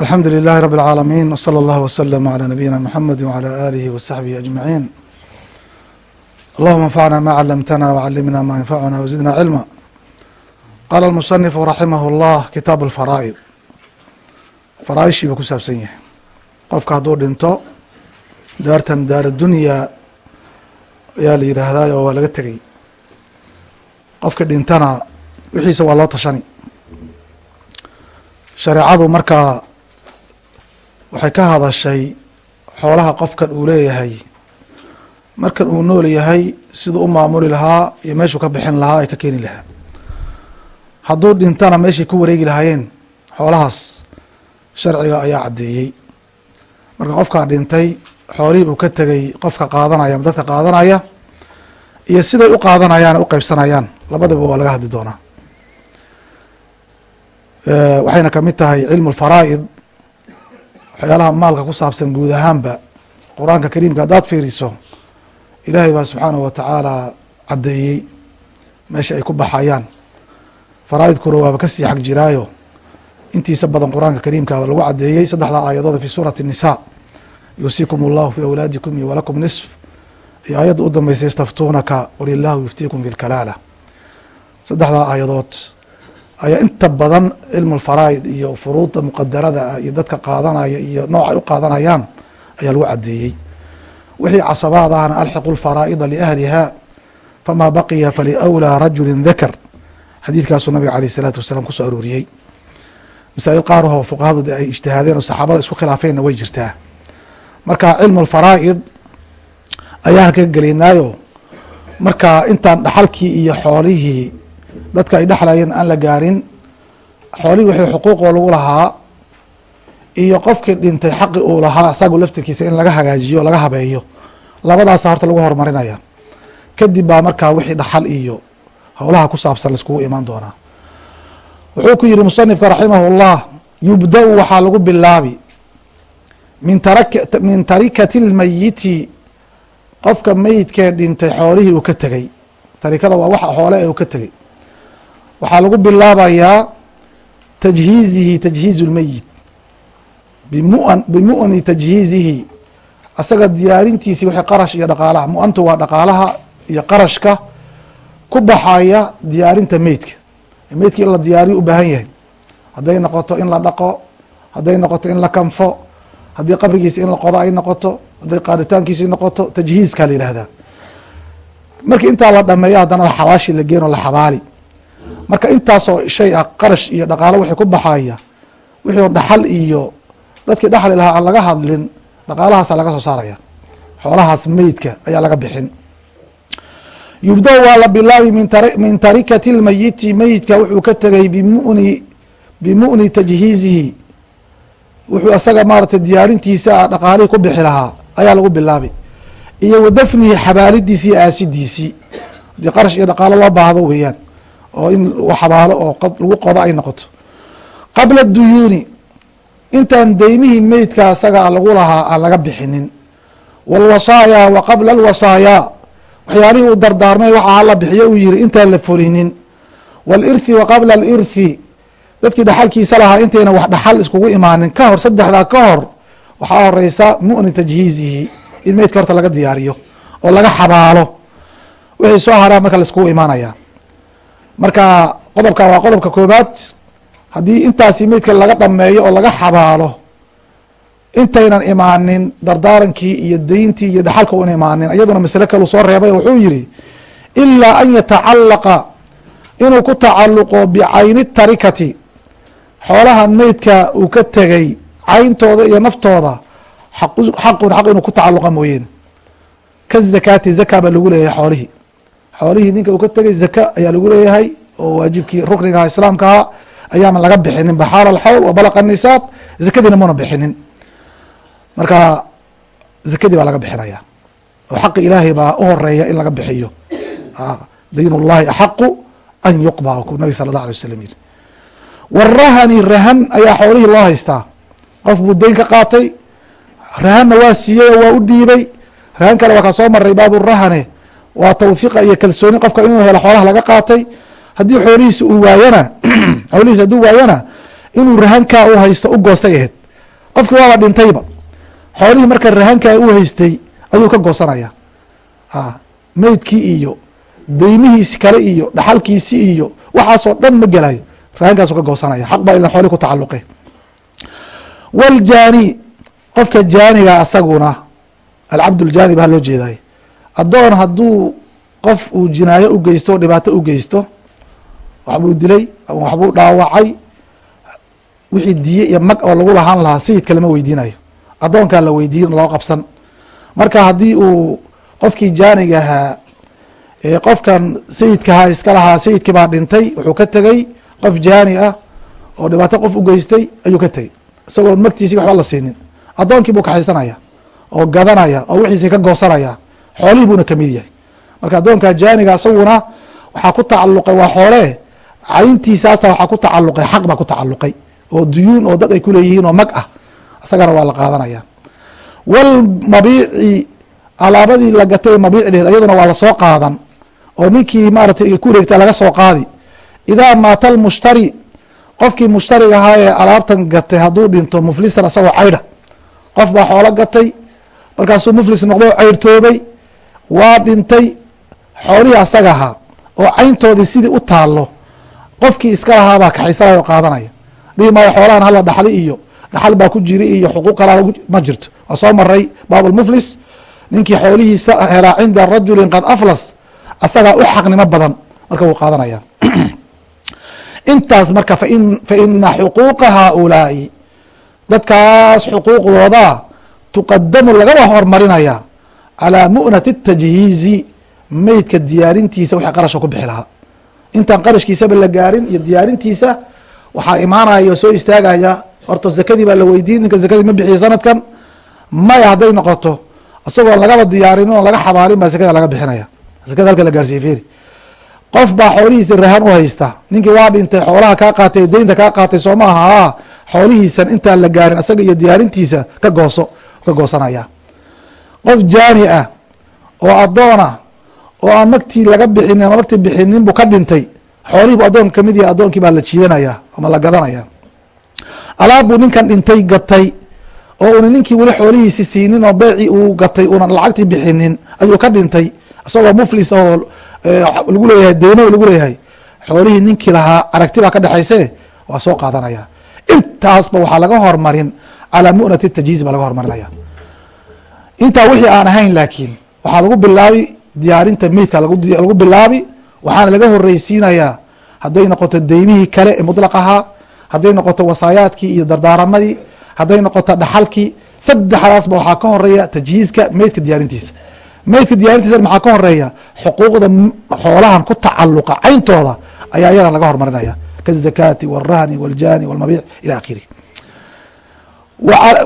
alxamdu lilahi rab اlcaalamiin wslى اllah wslm عlى nabiyina mxamedi wعlى alihi wsaxbihi aجmaciin allahuma anfacna ma calamtana wcalimna ma yanfacuna wzidna cilma qaala اlmusanifu raximah اllah kitaabu اlfaraa'id faraaishii buu ku saabsan yahay qofka hadduu dhinto daartan daar dunya ayaa la yidhaahdaa oo waa laga tegay qofka dhintana wixiisa waa loo tashani shareecadu markaa waxay ka hadashay xoolaha qofkan uu leeyahay. Markan uu nool yahay siduu u maamuli lahaa iyo meeshuu ka bixin lahaa ay ka keeni lahaa. Hadduu dhintana meeshay ku wareegi lahaayeen xoolahaas sharciga ayaa caddeeyey. Marka qofkaa dhintay xoolihii uu ka tegay qofka qaadanaya dadka qaadanaya iyo siday u qaadanayaan u qeybsanayaan labadaba waa laga hadli doonaa waxayna kamid tahay cilmu lfaraa'id waxyaalaha maalka ku saabsan guud ahaanba qur-aanka kariimka haddaad fiiriso ilaahay baa subxaanahu watacaala caddeeyey meesha ay ku baxayaan faraa'idkuna waaba kasii xag jiraayo intiisa badan qur-aanka kariimkaaba lagu caddeeyey saddexda aayadooda fi suurati الnisa yuusikum اllahu fi awlaadikum iyo walakum nisf iyo aayadda u dambeysay yastaftuunaka qul illahu yuftiikum fi lkalaala saddexdaa aayadood ayaa inta badan cilmu lfaraa'id iyo furuudda muqadarada ah iyo dadka qaadanaya iyo noocay u qaadanayaan ayaa lagu caddeeyey. Wixii casabaad ahna alxiqu lfaraa'ida liahliha famaa baqiya faliwlaa rajuli dakar xadiidkaasuu nabiga aleyh isalaatu wasalaam ku soo arooriyey. Masaa'il qaarahoo fuqahadu ay ijtihaadeen oo saxaabada isku khilaafeenna way jirtaa. Marka cilmu lfaraa'id ayaa halka gelinaayo marka intaan dhaxalkii iyo xoolihii dadka ay dhexlayeen aan la gaarin xoolihii wixii xuquuqoo lagu lahaa iyo qofkii dhintay xaqi uu lahaa isagu laftirkiisa in laga hagaajiyo laga habeeyo. Labadaasa horta lagu horumarinaya kadib baa markaa wixii dhaxal iyo howlaha ku saabsan laiskugu imaan doonaa. Wuxuu ku yihi musanifka raximah اllah yubda-u waxaa lagu bilaabi min tarak min tarikati اlmayiti qofka meyidkee dhintay xoolihii uu ka tegey tarikada waa waxa xoole ee uu ka tegey waxaa lagu bilaabayaa tajhiizihi tajhiiz اlmeyit bimun bimu'ni tajhiizihi. Asaga diyaarintiisii wixii qarash iyo dhaqaalaha. Mu'antu waa dhaqaalaha iyo qarashka ku baxaya diyaarinta meydka meydka in la diyaariyo u baahan yahay. Hadday noqoto in la dhaqo hadday noqoto in la kanfo haddii qabrigiisa in la qodo ay noqoto hadday qaaditaankiisi noqoto tajhiizkaa la yihahdaa markii intaa la dhameeyo haddana xawaashi la geeno la xabaali marka intaasoo shay ah qarash iyo dhaqaalo wixii ku baxaya wixii dhaxal iyo dadkii dhaxli lahaa aan laga hadlin dhaqaalahaasa laga soo saaraya. Xoolahaas meydka ayaa laga bixin. Yubda waa la bilaabi min tarikati lmayiti meyidka wuxuu ka tegay bimuni bimu'ni tajhiizihi. Wuxuu isaga maaratay diyaarintiisa dhaqaalihii ku bixi lahaa ayaa lagu bilaabi iyo wa dafnihi xabaalidiisi iyo aasidiisii. Haddii qarash iyo dhaqaalo loo baahdo weeyaan oo in lagu xabaalo oo lagu qodo ay noqoto. Qabla duyuuni intaan deymihii meydka asagaa lagu lahaa aan laga bixinin. Walwasaayaa waqabla qabla waxyaalihii uu dardaarmay waxaa hala bixiyo uu yihi intaan la fulinin walirthi waqabla qabla dadkii dhaxalkiisa lahaa intayna wax dhaxal iskugu imaanin. Ka hor saddexdaa ka hor waxaa horeysa muni tajhiizihi in meydka horta laga diyaariyo oo laga xabaalo. Wixii soo haraa marka laiskugu imaanayaa marka qodobka waa qodobka koobaad haddii intaasi meydka laga dhameeyo oo laga xabaalo intaynan imaanin dardaarankii iyo deyntii iyo dhaxalka un imaanin iyaduna masale kalu soo reebay wuxuu yihi ilaa an yatacalaqa inuu ku tacaluqo bicayni tarikati. Xoolaha meydka uu ka tegay cayntooda iyo naftooda xaqun xaq inuu ku tacaluqa mooyeen. Ka zakaati zaka baa lagu leeyahay xoolihii xoolihii ninka uu ka tegay zaka ayaa lagu leeyahay oo waajibkii ruknigaha islaamkaha ayaama laga bixinin. Baxaal alxawl wa balaqa nisaab zakadiina muna bixinin. Marka zakadii baa laga bixinaya. Oo xaqi ilaahay baa u horreeya in laga bixiyo. Dayn اllahi axaqu an yuqda ku nabig sala اllah alay wasalam yiri warahani rahan ayaa xoolihii loo haystaa. Qof buu deyn ka qaatay rahanna waa siiyey oo waa u dhiibay. Rahan kale waa ka soo maray baabu rahane waa tawfiiqa iyo kalsooni qofka inuu helo xoolaha laga qaatay. Haddii xoolihiisa uu waayana xoolihiisa hadduu waayana inuu rahankaa u haysto u goostay ahayd. Qofkii waaba dhintayba. Xoolihii marka rahankaa u haystay ayuu ka goosanaya meydkii iyo deymihiisi kale iyo dhaxalkiisi iyo waxaasoo dhan ma gelayo. Rahankaasu ka goosanaya xaq baa ilan xoolii ku tacaluqe wاljaani qofka jaaniga asaguna alcabduljaani baa loo jeeday addoon hadduu qof uu jinaayo u geysto o dhibaato u geysto waxbuu dilay ama waxbuu dhaawacay wixii diye iyo mag oo lagu lahaan lahaa sayidka lama weydiinayo. Addoonkaa la weydiin loo qabsan. Marka haddii uu qofkii jaaniga ahaa ee qofkan sayidkahaa iska lahaa sayidkii baa dhintay wuxuu ka tegey qof jaani ah oo dhibaato qof u geystay ayuu ka tegey isagoo magtiisii waxba la siinin. Addoonkii buu kaxaysanaya oo gadanaya oo wixiisii ka goosanaya xoolihii buuna ka mid yahay. Marka addoonka jaaniga isaguna waxaa ku tacaluqay waa xoole cayntiisaasa waxaa ku tacaluqay xaq baa ku tacaluqay oo duyuun oo dad ay kuleeyihiin oo mag ah. Isagana waa la qaadanaya walmabiici alaabadii la gatay mabiicdeed ayaduna waa la soo qaadan oo ninkii maaratay ku wareegta laga soo qaadi. Idaa maata almushtari qofkii mushtariga ahaa ee alaabtan gatay hadduu dhinto muflisan isagoo caydha qof baa xoolo gatay markaasuu muflis noqdo cayrtoobay waa dhintay xoolihii asaga ahaa oo cayntoodii sidii u taallo. Qofkii iska lahaabaa kaxaysanaya oo qaadanaya. Dhihi maayo xoolahan hala dhaxli iyo dhaxal baa ku jiri iyo xuquuq kalaa ma jirto. Waa soo maray baabulmuflis ninkii xoolihiisa helaa cinda rajulin qad aflas. Asagaa u xaqnimo badan marka wuu qaadanaya. Intaas marka fain faina xuquuqa haaulaai dadkaas xuquuqdooda tuqadamu lagaba hormarinaya calaa mu'nati tajhiizi meydka diyaarintiisa wixii qarasha ku bixi lahaa intaan qarashkiisaba la gaarin iyo diyaarintiisa waxaa imaanaya oo soo istaagaya horta zakadii baa la weydiin ninka zakadii ma bixiya sanadkan maya hadday noqoto isagoo lagaba diyaarinin oo laga xabaalin baa zakada laga bixinaya zakada halka la gaarsiiye feri qof baa xoolihiisa rahan u haysta ninkii waa dhintay xoolaha kaa qaatay deynta kaa qaatay soo ma aha xoolihiisan intaan la gaarin isaga iyo diyaarintiisa ka gooso ka goosanaya qof jaani ah oo addoon ah oo aan magtii laga bixinin ama magtii bixinin buu ka dhintay xoolihii bu addoon ka mid yahay addoonkii baa la jiidanaya ama la gadanaya. Alaab buu ninkan dhintay gatay oo una ninkii weli xoolihiisi siinin oo beecii uu gatay unan lacagtii bixinin ayuu ka dhintay isagoo muflis oo lagu leeyahay deymo lagu leeyahay. Xoolihii ninkii lahaa aragti baa ka dhexayse waa soo qaadanaya. Intaasba waxaa laga hormarin calaa mu'nati tajhiiz baa laga hormarinaya intaa wixii aan ahayn laakiin waxaa lagu bilaabi diyaarinta meydka lagu bilaabi waxaana laga horeysiinayaa hadday noqoto deymihii kale ee mutlaq ahaa hadday noqoto wasaayaadkii iyo dardaaramadii hadday noqoto dhaxalkii saddexdaasba waxaa ka horeeya tajhiizka meydka diyaarintiisa meydka diyaarintiisa maxaa ka horeeya xuquuqda xoolahan ku tacaluqa cayntooda ayaa iyadan laga hormarinaya kazakaati wاlrahni wاljani wاlmabiic ila akhirih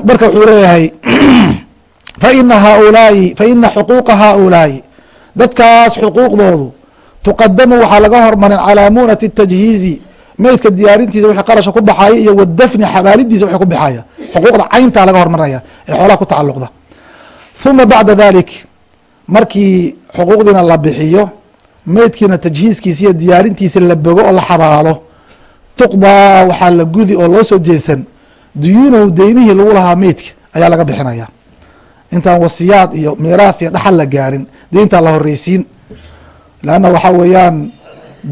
marka wuxuu leeyahay faina haulaai faina xuquuqa haulaai dadkaas xuquuqdoodu tuqadamu waxaa laga hormarin calaa munati tajhiizi meydka diyaarintiisa wixii qarasha ku baxaya iyo wadafni xabaalidiisa wixii ku baxaya xuquuqda cayntaa laga hormarinaya ee xoolaha ku tacaluqda huma bacda dalik markii xuquuqdiina la bixiyo meydkiina tajhiiskiisa iyo diyaarintiisa la bogo oo la xabaalo tuqdaa waxaa la gudi oo loo soo jeedsan duyuunahu deymihii lagu lahaa meydka ayaa laga bixinaya intaan wasiyaad iyo miiraaf iyo dhaxal la gaarin deyntaa la horeysiin leanna waxaa weeyaan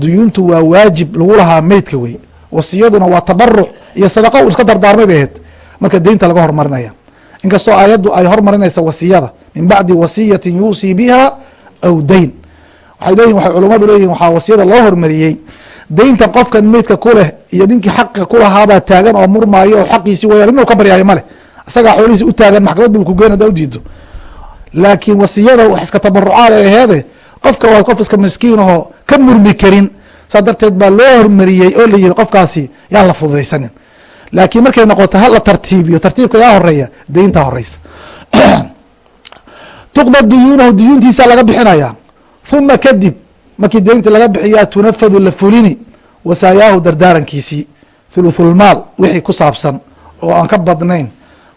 duyuuntu waa waajib lagu lahaa meydka wey. Wasiyaduna waa tabaruc iyo sadaqa u iska dardaarmay bay ahayd. Marka deynta laga hormarinaya. Inkastoo aayaddu ay hormarinaysa wasiyada min bacdi wasiyatin yuusii biha aw deyn waxay leeyihiin waxay culummadu leeyihiin waxaa wasiyada loo hormariyey. Deyntan qofkan meydka ku leh iyo ninkii xaqa ku lahaabaa taagan oo murmaayo oo xaqiisi wayaan inuu ka baryaayo maleh isagaa xoolihiisi u taagan maxkamad buu ku hadaa udiido laakiin wasiyada wax iska tabarucaad aheede qofka waa qof iska miskiin ahoo ka murmi karin. Saa darteed baa loo hormariyey oo la yihi qofkaasi yaan la fududaysanin. Laakiin markay noqoto hala tartiibiyo. Tartiibka yaa horreeya deyntaa horeysa tuqda duyuunahu duyuuntiisa laga bixinaya. Uma kadib markii deynta laga bixiyaa tunafadu la fulini wasaayaahu dardaarankiisii thuluthulmaal wixii ku saabsan oo aan ka badnayn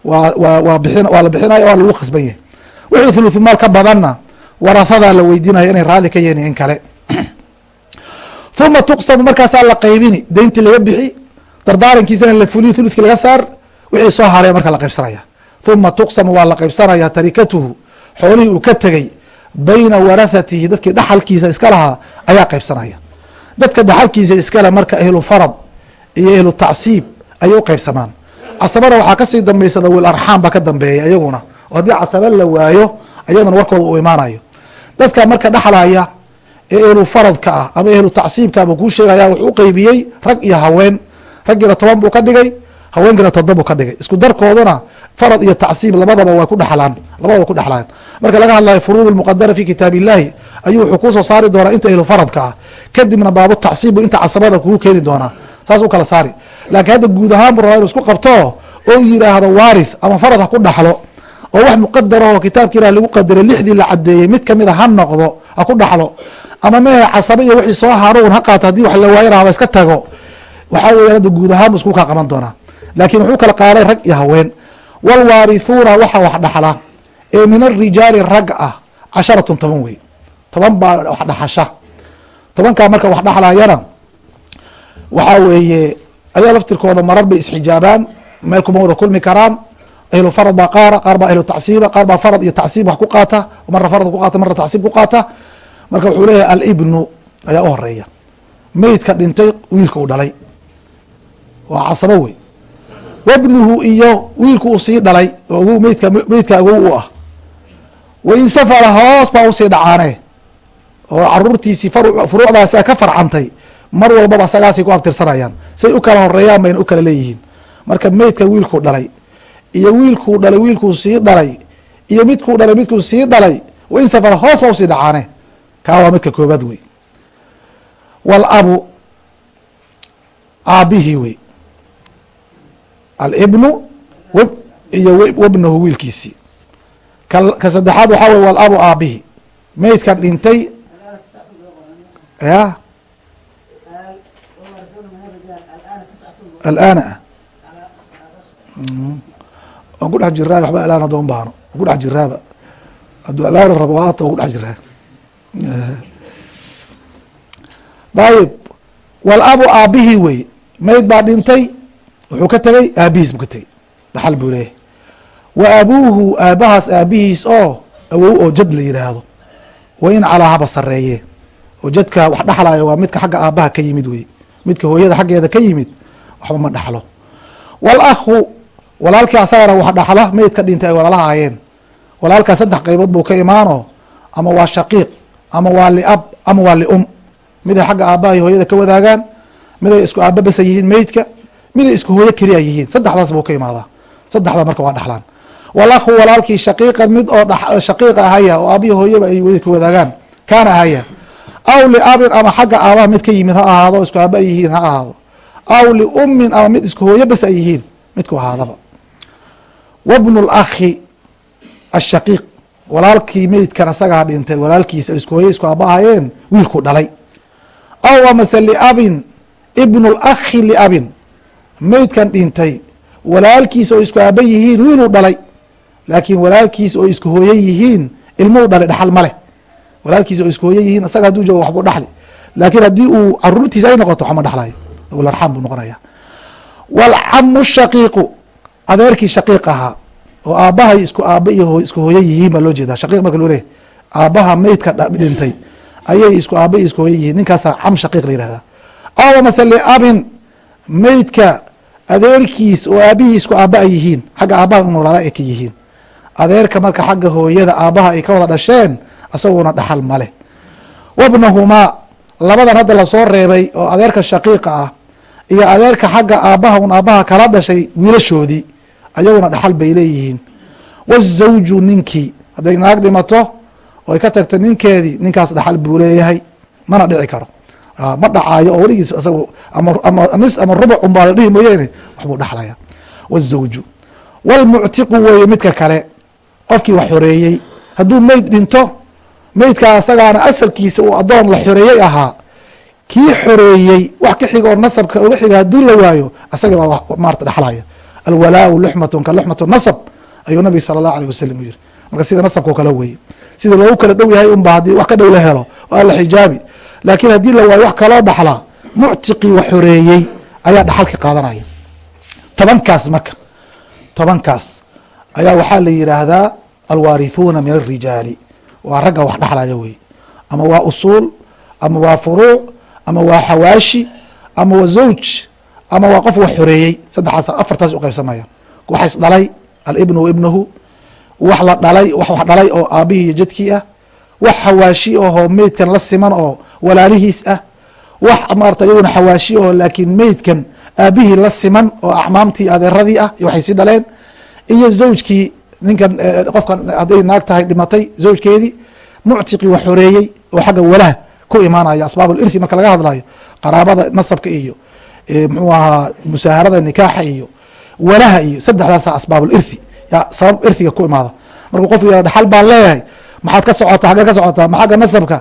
waa la bixinaya waa lagu khasban yahay wixii thuluthulmaal ka badanna warahadaa la weydiinaya inay raalli ka yihiin in kale. Uma tuqsamu markaasaa la qaybini deyntii laga bixi dardaarankiisana la fuliyo thuludkii laga saar wixii soo haray marka la qaybsanaya uma tuqsamu waa la qaybsanaya tarikatuhu xoolihii uu ka tegey bayna warahatihi dadkii dhaxalkiisa iska lahaa ayaa qaybsanaya. Dadka dhaxalkiisa iskale marka ahlu farad iyo ahlu tacsiib ayay u qaybsamaan casabada waxaa ka sii dambaysa dawil arxaam baa ka dambeeya iyaguna oo haddii casaba la waayo ayadana warkooda uu imaanayo. Dadka marka dhaxlaya ee ehlu faradka ah ama ehlu tacsiibka buu kuu sheegaya wuxuu u qeybiyey rag iyo haween. Raggiina toban buu ka dhigay haweenkiina todob buu ka dhigay. Isku darkooduna farad iyo tacsiib labadaba way ku dhaxlaan labadaba ku dhexlaan marka laga hadlayo furuud lmuqadara fi kitaab illahi ayuu wuxuu kuusoo saari doonaa inta ehlu faradka ah. Kadibna baabu tacsiib inta casabada kugu keeni doonaa saas u kala saari. Laakiin hadda guud ahaan bu rabaa inu isku qabto oo yiraahdo waarith ama farad ha ku dhaxlo oo wax muqadaraho kitaabka ilah lagu qadaray lixdii la cadeeyey mid kamida ha noqdo ha ku dhaxlo. Ama mehe casaba iyo wixii soo harown ha qaato haddii wax la waayana haba iska tago. Waxaa weya hadda guud ahaan bu isku kaa qaban doonaa. Laakiin wuxuu kala qaaday rag iyo haween. Wاlwaarithuuna waxa wax dhaxla ee min arijaali rag ah casharatun toban wey. Toban baa wax dhaxasha. Tobankaa marka wax dhaxlayana waxaa weeye ayaa laftirkooda marar bay isxijaabaan meel kuma wada kulmi karaan. Ahlu farad baa qaara qaar baa ahlu tacsiiba qaar baa farad iyo tacsiib wax ku qaata mara farad ku qaata mara tacsiib ku qaata. Marka wuxuu leeyahay alibnu ayaa u horreeya meydka dhintay wiilka uu dhalay. Waa casabo wey wabnuhu iyo wiilku uu sii dhalay oo awow meydka meydka awow u ah. Wain safara hoos baa u sii dhacaane. Oo caruurtiisii furuucdaasa ka farcantay mar walbaba sagaasay ku abtirsanayaan say u kala horeeyaan bayna u kala leeyihiin. Marka meydka wiilkuu dhalay iyo wiilkuu dhalay wiilkuu sii dhalay iyo midkuu dhalay midkuu sii dhalay wain safara hoos baa u sii dhacaane. Kaa waa midka koobaad wey. Walabu aabihii wey. Alibnu iyo wabnahu wiilkiisii. Ka saddexaad waxaa wey walabu aabihi meydkan dhintay ya alaana. Ah waan ku dhex jiraa waxba alaan hadda un baano waan ku dhex jiraaba hadduu alaan rabo waata waan ku dhex jiraa dayib walabu aabihii wey. Meyd baa dhintay. Wuxuu ka tegey aabihiis buu ka tegey. Dhaxal buu leeyahay. Wa abuuhu aabahaas aabihiis oo awow oo jad la yidhaahdo wa in calaa haba sareeye oo jadka wax dhaxlayo waa midka xagga aabaha ka yimid wey. Midka hooyada xaggeeda ka yimid waxba ma dhaxlo. Walahu walaalkii asagana wax dhaxla meydka dhintay ay walaalaha ahayeen walaalkaa saddex qaybood buu ka imaano ama waa shaqiiq ama waa liab ama waa lium. Miday xagga aabaha iyo hooyada ka wadaagaan miday isku aaba basa yihiin meydka miday isku hooyo keliya yihiin. Saddexdaas buu ka imaadaa. Saddexda marka waa dhaxlaan. Walahu walaalkii shaqiiqan mid oo shaqiiqa ahaya oo aabihi hooyaba ay ka wadaagaan kaana ahaya. Aw liabin ama xagga aabaha mid ka yimid ha ahaado isku aaba ay yihiin ha ahaado aw liummin ama mid isku hooyo bas ay yihiin. Midku ahaadaba wabnu lakhi ashaqiiq walaalkii meydkan asagaa dhintay. Walaalkiisa isku hooye isku aaba ahayeen wiilku dhalay. Aw amase liabin ibnu lakhi liabin meydkan dhintay. Walaalkiisa oo isku aaba yihiin wiiluu dhalay. Laakiin walaalkiisa oo isku hooye yihiin ilmuu dhalay dhaxal ma leh. Walaalkiisa oo isku hooye yihiin isaga haduu joogo waxbuu dhaxli laakiin haddii uu caruurtiisa ay noqoto waxma dhaxlayo alarxaam buu noqonaya waalcamu shaqiiqu adeerkii shaqiiq ahaa oo aabbahay isku aaba iyo isku hooye yihiin baa loo jeedaa shaqiiq marka loo leeyahy aabbaha meydka dhintay ayay isku aaba iyo isku hooye yihiin ninkaasaa cam shaqiiq la yihahdaa aw amase liabin meydka adeerkiis oo aabihii isku aaba ay yihiin xagga aabaha in walaala ay ka yihiin adeerka marka xagga hooyada aabaha ay ka wada dhasheen isaguna dhaxal maleh wabnahumaa labadan hadda la soo reebay oo adeerka shaqiiqa ah iyo adeerka xagga aabaha un aabaha kala dhashay wiilashoodii ayaguna dhaxal bay leeyihiin. Wazawju ninkii hadday naag dhimato oo ay ka tagto ninkeedii ninkaas dhaxal buu leeyahay mana dhici karo. Ma dhacaayo oo weligiis isagu nis ama rubuc unbaa la dhihi mooyeene waxbuu dhaxlaya wazawju wlmuctiqu weeye midka kale qofkii wax xoreeyey. Hadduu meyd dhinto meydkaa asagaana asalkiisa uu adoon la xoreeyey ahaa kii xoreeyey wax ka xiga oo nasabka uga xiga hadduu la waayo asaga baa maarata dhexlaya alwalaau luxmatun ka luxmat nasab ayuu nabiga sala allahu aleyh wasalam u marka sida nasabka kale weye sida loogu kala dhow yahay unba haddii wax ka dhow la helo waa la xijaabi. Laakiin haddii la waayo wax kaloo dhaxlaa muctiqii wax xoreeyey ayaa dhaxalka qaadanaya. Tobankaas marka tobankaas ayaa waxaa la yidhaahdaa alwarithuuna min alrijaali waa ragga wax dhaxlaya wey ama waa usuul ama waa furuuc ama waa xawaashi ama waa zawj ama waa qof wax xoreeyey saddexaas afartaas u qaybsamaya. Wax is dhalay alibnu wa ibnahu wax la dhalay wax wax dhalay oo aabihii iyo jadkii ah wax xawaashi ahoo meydkan la siman oo walaalihiis ah wax maarata iyaguna xawaashi aho laakiin meydkan aabihii la siman oo axmaamtii adeeradii ah waxay sii dhaleen iyo zawjkii ninkan qofkan hadday naag tahay dhimatay zawjkeedii muctiqii wax xoreeyey oo xagga walaha ku imaanaya asbaab ulirthi marka laga hadlayo qaraabada nasabka iyo muxuu ahaa musaaharada nikaaxa iyo walaha iyo saddexdaasa asbaab ulirthi yaa sabab irhiga ku imaada. Markuu qofku yah dhaxal baan leeyahay maxaad ka socotaa xaggee ka socotaa ma xagga nasabka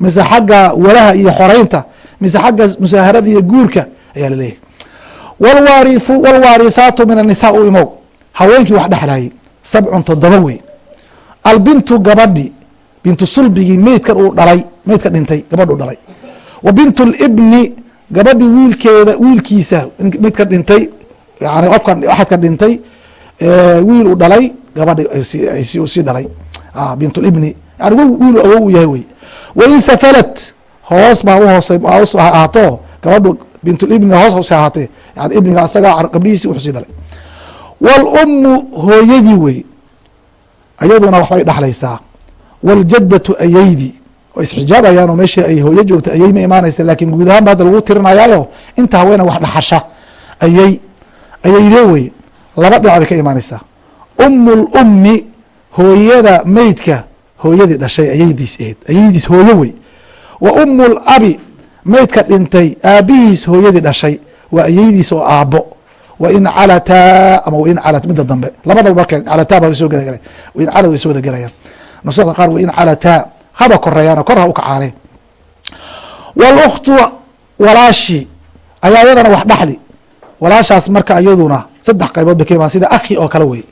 mise xagga walaha iyo xoreynta mise xagga musaaharada iyo guurka ayaa la leeyahay wlwaariu wlwaarithaatu min annisaa u imow haweenkii wax dhexlayay sabcun toddoba wey. Albintu gabadhi bintu sulbigii meydkan uu dhalay meydka dhintay gabadh u dhalay. Wa bintu libni gabadhi wiilkeeda wiilkiisa meydka dhintay yani qofkan axadka dhintay wiil uu dhalay gabadhi sii dhalay. Bintulibni yani wiil awow u yahay wey. Wain safalat hoos baa uhoos hoos ahaato gabadhu bintulibni hoos hoos ahaatee yani ibniga asaga gabdhihiisi wuxuu sii dhalay. Wاlummu hooyadii wey ayaduna waxbay dhaxlaysaa wاljadatu ayeydi oo isxijaabayaan oo meeshii ay hooyo joogta ayey ma imaanaysa laakiin guud ahaan hadda lagu tirinayaayo inta haweena wax dhaxasha ayey ayeydee wey laba dhinac bay ka imaanaysaa umu lummi hooyada meydka hooyadii dhashay ayeydiis aheyd ayeydiis hooyo wey wa umu labi meydka dhintay aabihiis hooyadii dhashay waa ayeydiis oo aabbo wain calataa ama wain calat midda dambe labadaba marka calataa baa soo gala wain calad way soo wada gelayaan nusakda qaar wain calataa haba koreeyaan kor ha u kacaaneen wاlkhtu walaashi ayaa iyadana wax dhaxli. Walaashaas marka iyaduna saddex qaybood bay ka imaan sida akhi oo kale wey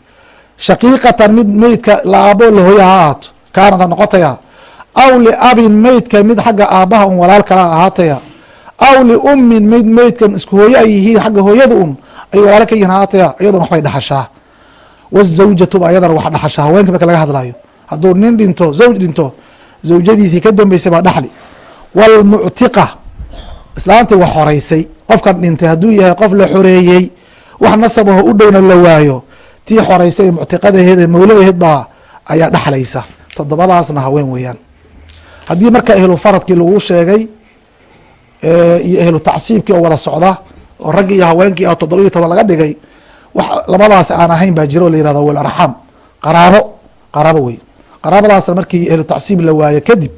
shaqiiqatan mid meydka laabo lahooya ha ahaato kaanada noqotaya. Aw liabin meydka mid xagga aabaha un walaal kala ahaataya. Aw liummin mid meydkan isku hooye ay yihiin xagga hooyada un ay walaalo ka yihiin haataya iyaduna waxbay dhaxashaa. Wazawjatuba iyadana wax dhaxashaa haweenka marka laga hadlayo hadduu nin dhinto zawj dhinto zawjadiisii ka dambeysay baa dhaxli. Wاlmuctiqa islaantii wax horeysay qofkan dhintay hadduu yahay qof la xoreeyey wax nasabaho u dhowna la waayo tii xoreysay muctiqadaheed ee mawladaheed baa ayaa dhaxlaysa. Toddobadaasna haween weeyaan. Haddii marka ehlu faradkii lagu sheegay iyo ehlu tacsiibkii oo wada socda oo raggii iyo haweenkii a toddoba iyo toban laga dhigay wax labadaas aan ahayn baa jiro o la yihahdo wel arxam qaraabo qaraabo wey qaraabadaasna markii ehlu tacsiib la waayo kadib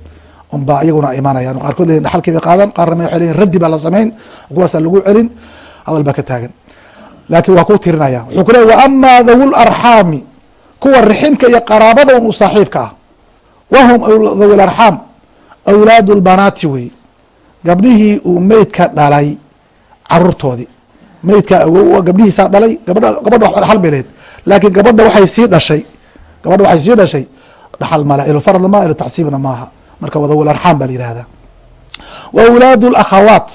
unbaa iyaguna imaanayaan qaarkood leyin dhaxalkii bay qaadan qaarna waxay leyin raddi baa la samayn kuwaasaa lagu celin hadal baa ka taagan. Laakiin waa ku tirinaya. Wuxuu ku leey wa amaa dhawu larxaami kuwa riximka iyo qaraabada un u saaxiibka ah. Wahum dhawu larxaam awlaadu lbanaati wey. Gabdhihii uu meydka dhalay caruurtoodii meydka awow gabdhihiisaa dhalay gabadha gabadha wax dhaxal bay lehed laakiin gabadha waxay sii dhashay gabadha waxay sii dhashay dhaxal male elu faradna maaha elu tacsiibna maaha. Marka wadawil arxaam baa la yihahdaa wa awlaadu lakhawaat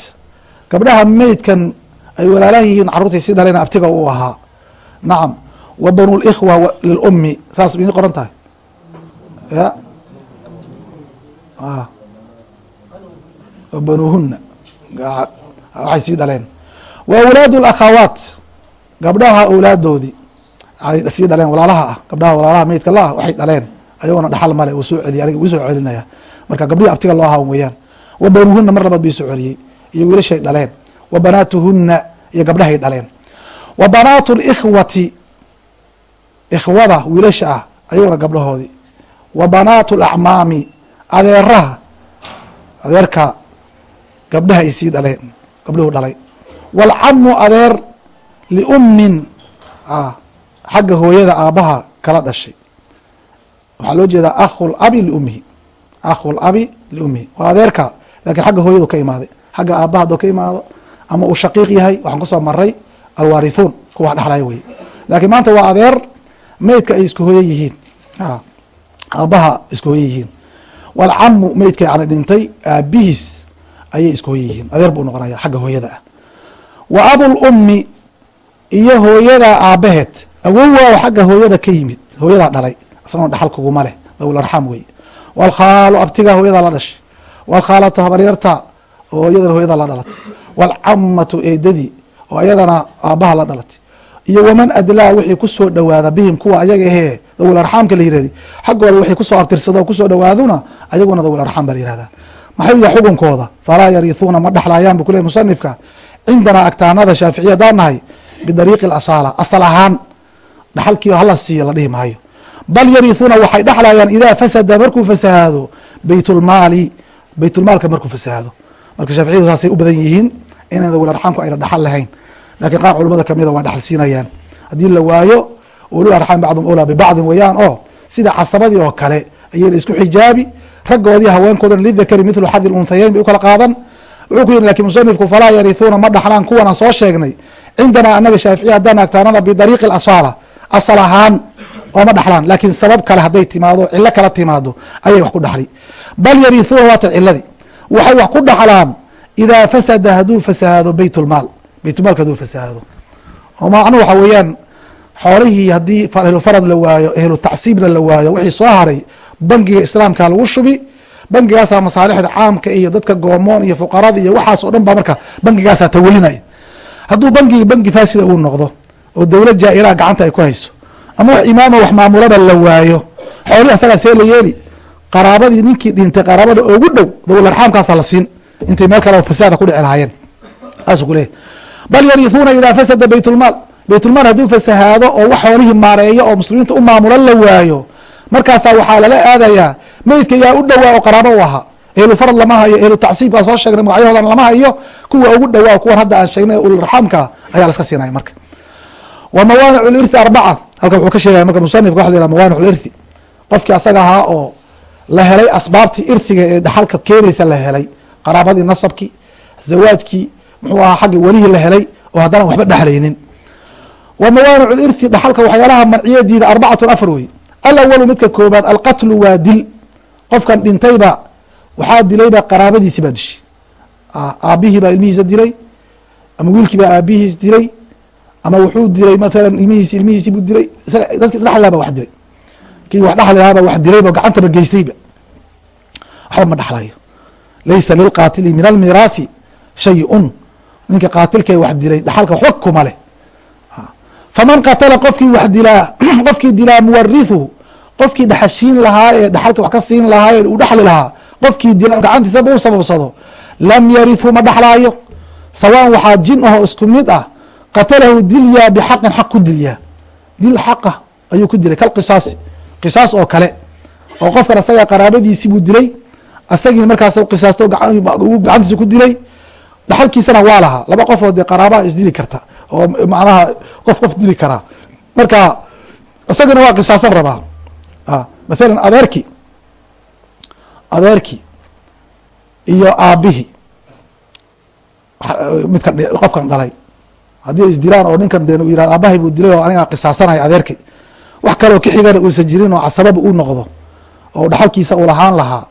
gabdhaha meydkan ay walaalaha yihiin carruurtay sii dhaleen abtiga u ahaa. Nacam wa banu likhwa lilummi saas mii qoran tahay. Ya. Wa banuhuna waxay sii dhaleen. Wa awlaadu lakhawaat gabdhaha awlaadoodii ay sii dhaleen walaalaha ah. Gabdhaha walaalaha meydka la ah waxay dhaleen ayagona dhaxal male uu soo celiy aniga uu soo celinaya marka gabdhihii abtiga loo hawan weeyaan wa banuhuna mar labaad bii soo celiyey iyo wiilashay dhaleen. Wa banaatuhuna iyo gabdhahay dhaleen. Wa banaatu likhwati ikhwada wiilasha ah ayagona gabdhahoodii. Wa banaatu lacmaami adeeraha adeerka gabdhaha ay sii dhaleen gabdhuhu dhalay. Waalcamu adeer liummin xagga hooyada aabbaha kala dhashay waxaa loo jeedaa akhu labi liummihi. Akhu labi liummihi. Waa adeerka laakiin xagga hooyadu ka imaaday xagga aabbaha hadduu ka imaado ama uu shaqiiq yahay waxaan ku soo maray alwarithuun kuwa wax dhexlaya weye laakiin maanta waa adeer meydka ay isku hooye yihiin. Aabbaha isku hooye yihiin. Walcamu meydka yani dhintay aabihiis ayay isku hooye yihiin. Adeer buu noqonaya xagga hooyada ah. Wa abulummi iyo hooyada aabaheed awowa xagga hooyada ka yimid hooyadaa dhalay isagona dhaxal kuguma leh. Dawil arxaam wey waalkhaalu abtiga hooyadaa la dhashay. Waalkhaalatu habaryarta oo iyadana hooyadaa la dhalatay. Waalcamatu eedadii oo ayadana aabaha la dhalatay. Iyo waman adlaa wixii ku soo dhowaada bihim kuwa ayaga ahee arxaamka la yirahday xaggooda wixii ku soo abtirsado o ku soo dhowaaduna ayaguna arxaam baa la yihahdaa maxay yahay xukunkooda? Falaa yarihuuna ma dhexlaayaan bu kuley musanifka. Cindanaa agtaanada shaaficiya haddaan nahay bidariiqi asaala asal ahaan. Dhaxalkiiba hala siiyo la dhihi maayo bal yarihuuna waxay dhexlayaan idaa fasada markuu fasahaado baytulmaali baytulmaalka markuu fasahaado. Marka shaaficiyadu saasay u badan yihiin inaan dawil arxaamku ayna dhaxal lahayn laakiin qaar culamada kamida waa dhaxal siinayaan haddii la waayo ulul bacdum awlaa bibacdin weeyaan oo sida casabadii oo kale ayayna isku xijaabi. Raggoodii haweenkoodana lidakari mithlu xadi lunhayeyn bay u kala qaadan. Wuxuu ku yihi laakiin musanifku falaa yarihuuna ma dhaxlaan kuwanaan soo sheegnay. Cindanaa anaga shaaficiya haddaan agtaanada bidariiqi asaala asal ahaan ooma dhaxlaan laakiin sabab kale hadday timaado cilo kala timaado ayay wax ku dhaxli. Bal yarihuuna waata ciladii waxay wax ku dhaxlaan idaa fasada hadduu fasahaado baytulmaal baytulmaalka hadduu fasahaado oo macnuhu waxa weeyaan xoolihii haddii ehlufarad la waayo ehlu tacsiibna la waayo wixii soo haray bangiga islaamka lagu shubi bangigaasaa masaalixda caamka iyo dadka goomoon iyo fuqarada iyo waxaas o dhan baa marka bangigaasaa tawalinaya hadduu bangigi bangi faasida uu noqdo oo dowlad jaa-iraa gacanta ay ku hayso ama wax imaama wax maamulaba la waayo. Xoolihii asagaa see la yeeli. Qaraabadii ninkii dhintay qaraabada ugu dhow dawil arxaamkaasa la siin. Intay meel kale fasaada ku dhici lahaayeen. Saasuu ku leeyahy bal yarihuuna idaa fasada baytulmaal. Baytulmaal hadduu fasahaado oo wax xoolihii maareeyo oo muslimiinta u maamulo la waayo markaasaa waxaa lala aadayaa meydka yaa u dhowaa oo qaraabo u ahaa. Ehlu farad lama hayo ehlu tacsiibkaa soo sheegnay magacyahoodan lama hayo kuwa ugu dhowaa kuwan hadda aan sheegnay uluraxaamka ayaa laska siinaya marka. Wa mawaanic lirthi arbaca halkan wuxuu ka sheegaya marka musanifka waxa la yihah mawaanic lirthi qofkii asaga ahaa oo la helay asbaabtii irhiga ee dhaxalka keenaysa la helay qaraabadii nasabkii zawaajkii muxuu ahaa xaggi welihii la helay oo haddana waxba dhexlaynin wa mawaanic lirthi dhaxalka waxyaalaha manciyadiida arbacatun afar wey alawalu midka koobaad alqatlu waa dil. Qofkan dhintayba waxaa dilayba qaraabadiisi baa dishay. Aabihii baa ilmihiisa dilay ama wiilkii baa aabihiis dilay ama wuxuu dilay mathalan ilmihiisi ilmihiisi buu isaga dadki isdhexlaaba wax dilay kii wax dhexli lahaaba wax dilayba gacantaba geystayba. Waxba ma dhexlayo laysa lilqaatili min almiraathi shay-un. Ninka qaatilkee wax dilay dhaxalka waxba kuma leh. Faman qatala qofkii wax dilaa qofkii dilaa muwarithu qofkii dhaxashiin lahaa ee dhaxalka wax ka siin lahaa ee uu dhexli lahaa qofkii dila gacantiisaba u sababsado lam yarithu ma dhexlaayo sawaan waxaa jin ahoo isku mid ah qatalahu dilyaa bixaqin xaq ku dilyaa dil xaqa ayuu ku dilay kalqisaasi qisaas oo kale. Oo qofkan asaga qaraabadiisi buu dilay asagii markaas qisaasto gacantiisa ku dilay dhaxalkiisana waa lahaa. Laba qofood dee qaraabaha isdili karta oo macnaha qof qof dili karaa. Marka isagana waa qisaasan rabaa. Mathalan adeerki adeerki iyo aabbihi midka qofkan dhalay haddii isdilaan oo ninkan dee yihah aabahay buu dilay oo anigaa qisaasanaya adeerki wax kaloo kixigana uusan jirin oo casababa u noqdo oo dhaxalkiisa uu lahaan lahaa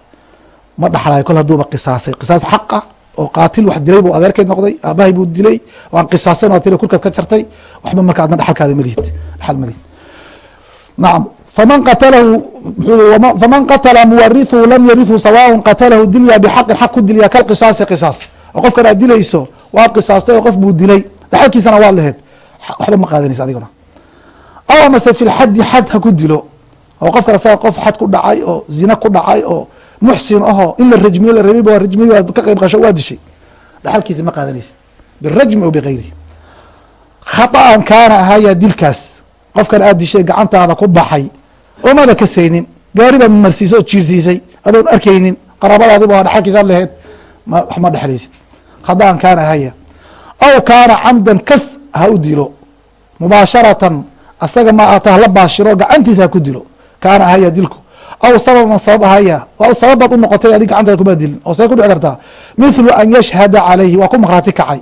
ma dhaxlayo kol haduuba qisaasay. Qisaas xaq ah oo qaatil wax dilay buu adeerkay noqday aabahay buu dilay waan qisaasan waa tiri kurkaad ka jartay. Waxba marka adna dhaxalkaada malihid dhaxal malihid nacam faman qatalahu faman qatala muwarithu lam yarithu sawaaun qatalahu dilya bixaqin xaq ku dilya kalqisaasi qisaas. Oo qofkan aad dilayso waad qisaastay oo qof buu dilay dhaxalkiisana waad laheyd waxba ma qaadanaysa adiguna. Aw amase fi lxaddi xad ha ku dilo oo qofkan asaga qof xad ku dhacay oo zina ku dhacay oo muxsin ahoo in la rajmiyo la rabiba waa rajmiy waad ka qayb qasho waa dishay. Dhaxalkiisa ma qaadanaysid birajmi o bigayrihi khaطa'an kaana ahaya dilkaas. Qofkan aad dishay gacantaada ku baxay oomada ka saynin gaari baad marsiisay oo jiirsiisay adoon arkaynin qaraabadaadiba waa dhaxalkiisaad laheyd wax ma dhexlaysid khaطa'an kaana ahaya aw kaana camdan kas ha u dilo mubaasharatan asaga ma ata hala baashiro gacantiisa ha ku dilo kaana ahaya dilku aw sababan sabab ahaya sababaad u noqotay adig gacantaada kuma dilin oo see ku dhici kartaa mithlu an yashhada calayhi waa ku maqraati kacay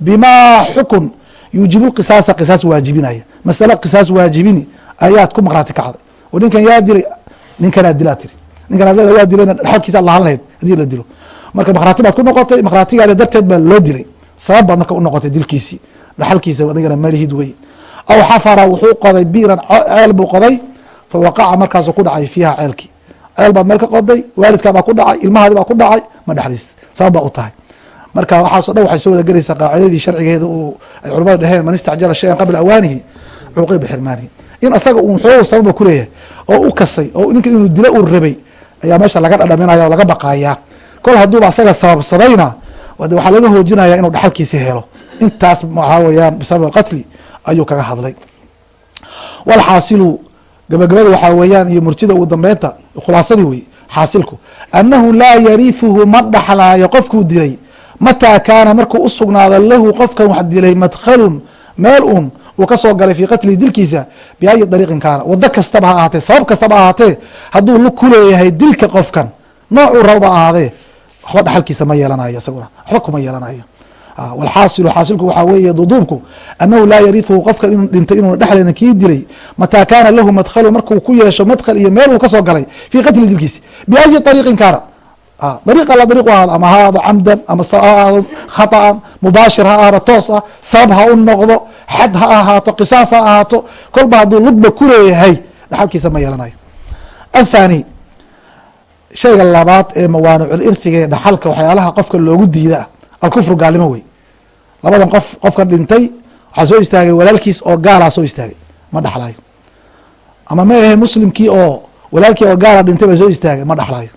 bimaa xukun yuujibu qisaasa qisaas waajibinaya masale qisaas waajibini ayaad ku maqraati kacday oo ninkan yaa dilay ninkanaa dilaa tiri ninkan dilayna dhaxalkiisa lahan lahayd haddii la dilo marka maqraati baad ku noqotay maqraatigaada darteed baa loo dilay sabab baad marka unoqotay dilkiisii dhaxalkiisa adigana malihid wey aw xafara wuxuu qoday biiran ceel buu qoday fa waqaca markaasuu ku dhacay fiiha ceelkii. Ceel baad meel ka qoday waalidkaa baa ku dhacay ilmahaadi baa ku dhacay ma dhexlayst sabab baa u tahay. Marka waxaaso dhan waxay soo wada gelaysaa qaacidadii sharcigeeda uu ay culamada dheheen man istacjala shayan qabla awaanihi cuqiba bixirmaanihi in asaga uu xoog sababa kuleeyahay oo u kasay oo ninka inuu dilo uu rabay ayaa meesha laga dhadhaminaya oo laga baqayaa. Kol hadduuba asaga sababsadayna waxaa laga hoojinaya inuu dhaxalkiisi helo. Intaas waxaa weyaan bisabab alqatli ayuu kaga hadlay. Walxaasilu gabagabada waxaa weeyaan iyo murtida ugu dambeynta khulaasadii wey xaasilku annahu laa yarihuhu ma dhaxlaayo qofkuu dilay. Mataa kaana markuu usugnaado lahu qofkan wax dilay madkhalun meel un uu ka soo galay fii qatlihi dilkiisa biayi dariiqin kaana. Wado kastaba ha ahaatee sabab kastaba ahaatee hadduu lu kuleeyahay dilka qofkan noocuu rababa ahaadee waxba dhaxalkiisa ma yeelanayo isaguna. Waxba kuma yeelanayo. Walxaasilu xaasilku waxaa weeye duduubku annahu laa yarihuhu qofkan inuu dhintay inuuna dhexlayna kii dilay mataa kaana lahu madkhalu markuu ku yeesho madkhal iyo meel uu ka soo galay fii qatli dilkiisi biayi ariiqin kaana. Dariiq alla dariiq u ama ha camdan ama ha ahaado mubaashir ha ahaado toos ah sabab ha u noqdo xad ha ahaato qisaas ha ahaato kolba hadduu lugba kuleeyahay dhaxalkiisa ma yeelanayo. Athani shayga labaad ee mawaanicul irhiga ee dhaxalka waxyaalaha qofka loogu diida alkufru gaalnimo wey. Labadan qof qofkan dhintay waxaa soo istaagay walaalkiis oo gaalaa soo istaagay ma dhaxlaayo. Ama ma ahe muslimkii oo walaalkii oo gaala dhintay baa soo istaagay ma dhaxlaayo.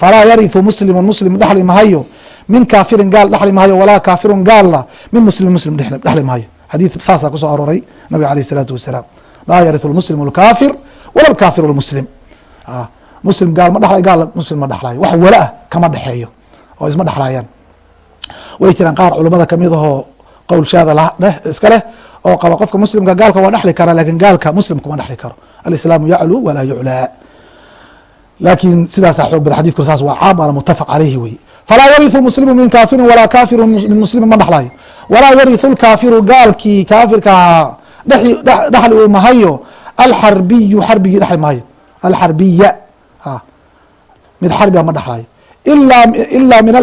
Falaa yarihu muslimu muslim dhexli mahayo. Min kaafirin gaal dhexli mahayo walaa kaafirun gaalla min muslimin muslim dhexli mahayo. Xadiid saasaa ku soo arooray nabiga aleyh isalaatu wasalaam. Laa yarihu lmuslim lkaafir wala lkaafiru lmuslim muslim gaal ma dhalay gaal muslim ma dhexlayo wax wala ah kama dhexeeyo oo isma dhexlaayaan way jiraan qaar culamada ka mid ahoo qowl shaada iska leh oo qaba qofka muslimka gaalka waa dhexli karaa laakiin gaalka muslim kuma dhexli karo. Alislaamu yaclu walaa yuclaa laakiin sidaasaa xoog badan xadidku saas waa caam waana mutafaq caleyhi wey. Falaa yarihu muslimu min kaafirin walaa kaafiru min muslimin ma dhexlayo walaa yarihu lkaafiru gaalkii kaafirka ahaa dhexli uu mahayo alxarbiyu xarbigii dhexli mahayo. Alxarbiya mid xarbiga ma dhexlayo ilaa min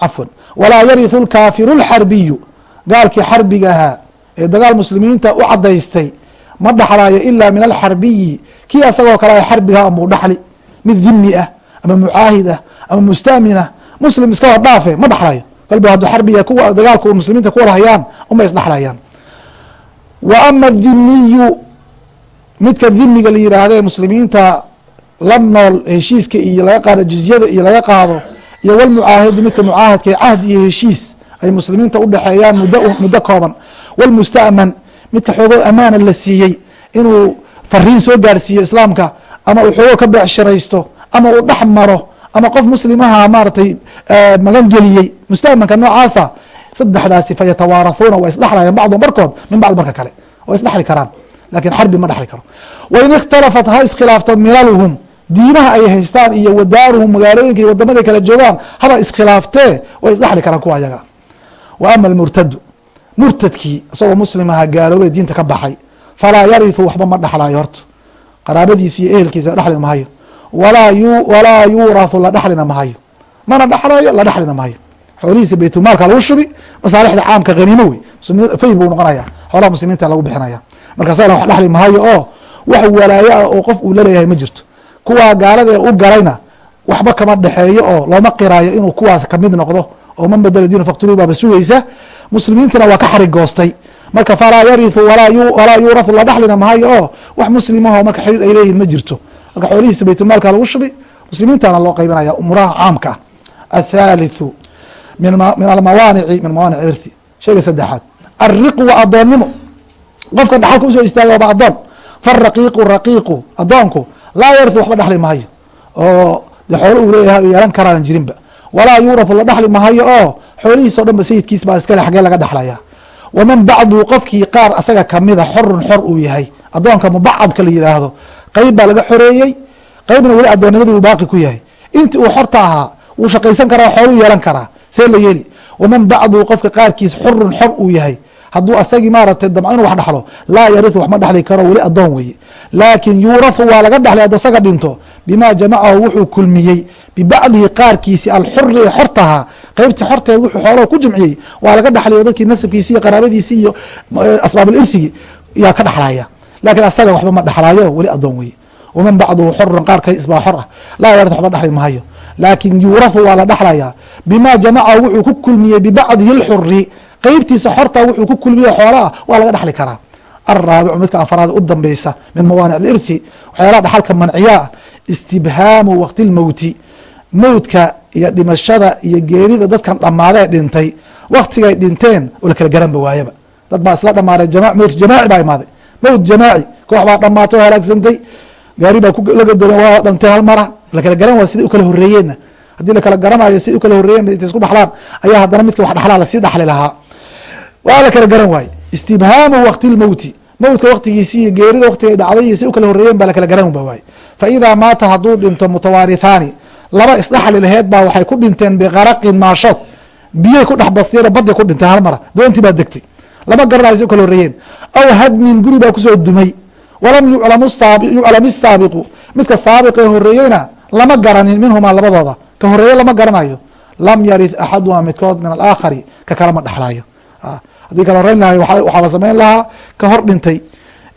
cafwan walaa yarihu lkaafiru lxarbiyu gaalkii xarbiga ahaa ee dagaal muslimiinta u cadaystay ma dhexlayo ilaa min alxarbiyi. Kii asagoo kale xarbiga amuu dhexli mid dhimi ah ama mucaahid ah ama mustaamin ah. Muslim iska dhaafe ma dhexlayo kolba hadduu xarbiga kuwa dagaalka muslimiinta ku warhayaan uma isdhexlayaan wa ama dhimiyu midka dhimiga la yiraahdo ee muslimiinta la nool heshiiska iyo laga qaado jizyada iyo laga qaado iyo walmucaahidu midka mucaahadka ee cahd iyo heshiis ay muslimiinta udhexeeyaan mud muddo kooban. Walmusta'man midka xoogo amaana la siiyey inuu fariin soo gaarhsiiyo islaamka ama uu xoogo ka beecshiraysto ama uu dhex maro ama qof muslimaha maaratay magan geliyey musta'manka noocaasa saddexdaasi fa yatawaarahuuna waa isdhexlayaan bacdum barkood min bacd marka kale. Waa isdhexli karaan laakiin xarbi ma dhexli karo. Wain ikhtalafat ha iskhilaafto milaluhum diimaha ay haystaan iyo wadaaruhum magaalooyinka iyo wadamaday kala joogaan haba iskhilaaftee way isdhexli karaan kuwa ayaga wa ama almurtadu murtadkii isagoo muslimaha gaaloobay diinta ka baxay. Falaa yarihu waxba ma dhexlayo horta. Qaraabadiisa iyo ehelkiisa dhexli mahayo walaa yu walaa yuurahu la dhexlina mahayo mana dhexlayo la dhexlina mahayo xoolihiisa baytulmaalka lagu shubi masaalixda caamka haniimo wey. Fay buu noqonaya xoolaha muslimiinta lagu bixinaya marka sagana wax dhexli mahayo oo wax walaayo ah oo qof uu la leeyahay ma jirto kuwaa gaalada ee u galayna waxba kama dhexeeyo oo looma qiraayo inuu kuwaas ka mid noqdo oo man badela diina faktuluu baaba sugaysa. Muslimiintina waa ka xarigoostay marka falaa yarihu walaa yuurahu la dhexlina mahayo oo wax muslimaho marka xiriir ay leeyihiin ma jirto. Marka xoolihiisa baytulmaalka lagu shubi muslimiintana loo qaybinaya umuraha caamka. Ah athalithu min almawaanici min mawaanic irthi. Shayga saddexaad. Alriqu waa adoonnimo qofka dhaxalka u soo istaaga waaba adoon faraqiiqu raqiiqu adoonku laa yarihu waxba dhexli mahayo oo de xoolo uu leeyahay yeelan karaan jirinba. Walaa yuurahu la dhexli mahayo oo xoolihiis o dhan ba sayidkiis baa iskale xagee laga dhexlaya waman bacdu qofkii qaar asaga kamida xorun xor uu yahay. Adoonka mubacadka la yihaahdo qeyb baa laga xoreeyey. Qeybna weli adoonnimadii uu baaqi ku yahay. Intii uu xorta ahaa wuu shaqaysan karaa xooluu yeelan karaa. See la yeeli. Waman bacdu qofka qaarkiis xorun xor uu yahay hadduu asagii maaratay damco inu wax dhexlo laa yarihu wax ma dhexli karo weli adoon weeye. Laakin yuurahu waa laga dhexlay hadduu asaga dhinto bima jamacahu wuxuu kulmiyey bibacdihi qaarkiisi alxuri ee xortahaa qeybtii xorteed wuxuu xoolaha ku jamciyey waa laga dhaxlayo dadkii nasabkiisi iyo qaraabadiisi iyo asbaabulirhigi yaa ka dhaxlaya laakiin asaga waxba ma dhaxlaayo weli adoon weye waman bacduhu xorun qaar kale isbaa xor ah. Laa yarth waxba dhaxli mahayo laakin yuurahu waa la dhaxlayaa. Bima jamaca wuxuu ku kulmiyey bibacdihi lxuri qeybtiisa xorta wuxuu ku kulmiye xoolaah waa laga dhaxli karaa. Alraabicu midka afaraad u dambeysa min mawaanic lirthi waxyaalaha dhaxalka manciyaa istibhaamu waqti lmowti mowtka iyo dhimashada iyo geerida dadkan dhammaadee dhintay waktigay dhinteen oo la kala garanba waayaba. Dad baa isla dhamaaday mowt jamaaci baa imaaday. Mowt jamaaci koox baa dhamaatay oo halaagsantay. Gaari baa lagadoolen waa dhantay hal mara lakala garan waay siday u kala horeeyeenna haddii lakala garanayo siday u kala horeeyeen intay isku dhaxlaan ayaa haddana midka wax dhaxlaa la sii dhaxli lahaa waa la kala garan waaye istibhaamu waqti lmowti mowtka waktigiisi iyo geerida waktigay dhacday iyo si u kala horeeyeen baa lakala garan ba waaye fa idaa maata hadduu dhinto mutawaarithaani laba isdhaxli laheed baa waxay ku dhinteen bikaraqin maashood biyay ku dhex badiyeen oo baday ku dhinteen hal doontii baa degtay. Lama garanayo si u kala horeeyeen aw hadmin guri baa ku soo dumay. Walam yuclam isaabiqu midka saabiqee horeeyeyna lama garanin minhumaa labadooda. Ka horeeye lama garanayo. Lam yarith axadumaa midkood min alaakhari ka kalama dhexlaayo haddii kala horeyn lahay waxaa la samayn lahaa ka hor dhintay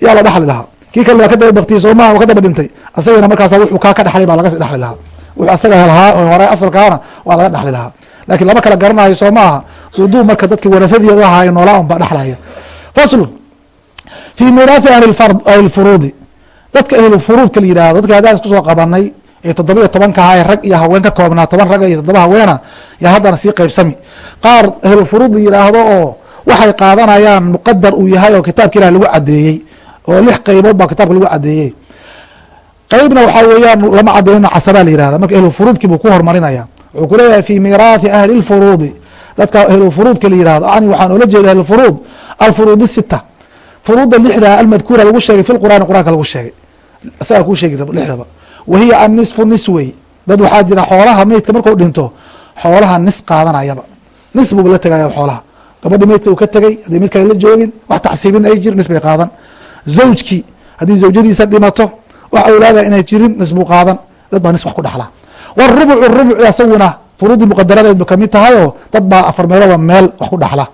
yaa la dhexli lahaa. Kii kale waa ka daba baktiyey soomaha waa ka daba dhintay. Asagana markaas wuxuu kaa ka dhexlay baa laga dhexli lahaa. Wuxuu asaga oo hore asalkaana waa laga dhexli lahaa. Lakiin lama kala garanayo soo uduu marka dadki warafadiyadu ahaayo noolaa un baa dhexlaya faslun fi miraathi ahli furuudi dadka ahlufuruudka la yihahdo dadka haddaan isku soo qabanay ee toddobiyo tobanka ahaa ee rag iyo haween ka koobnaa toban raga iyo toddoba haweena yaa haddana sii qeybsami qaar ahlufuruud la yidhaahdo oo waxay qaadanayaan muqadar uu yahay oo kitaabka ilah lagu cadeeyey oo lix qeybood baa kitaabka lagu cadeeyey qeybna waxaa weeyaan lama cadeyno casabaa la yihahda marka ahlufuruudkii buu ku hormarinaya wuxuu kuleeyahay fi miraathi ahli lfuruudi dadka ahlufuruudka la yihahdo ani waxaan oola jeeda ahlufuruud alfuruud sita. Furuudda lixda almadkuura lagu sheegay fi qur'aani qur'aanka lagu sheegay. Isagaa kuu sheegi lixdaba wahiya annisfu nis wey dad waxaa jira xoolaha meydka marku dhinto xoolaha nis qaadanayaba. Nis buuba la tegaya xoolaha. Gabadhi meydka uu ka tegey haddii mid kale la joogin wax tacsiibin ay jir nis bay qaadan. Zawjkii haddii zawjadiisa dhimato wax awlaada inay jirin nis buu qaadan. Dad baa nis wax ku dhaxlaa wrubucu rubuci asaguna furuudii muqadaradeed ba ka mid tahayoo dad baa afar meeloba meel wax ku dhaxla.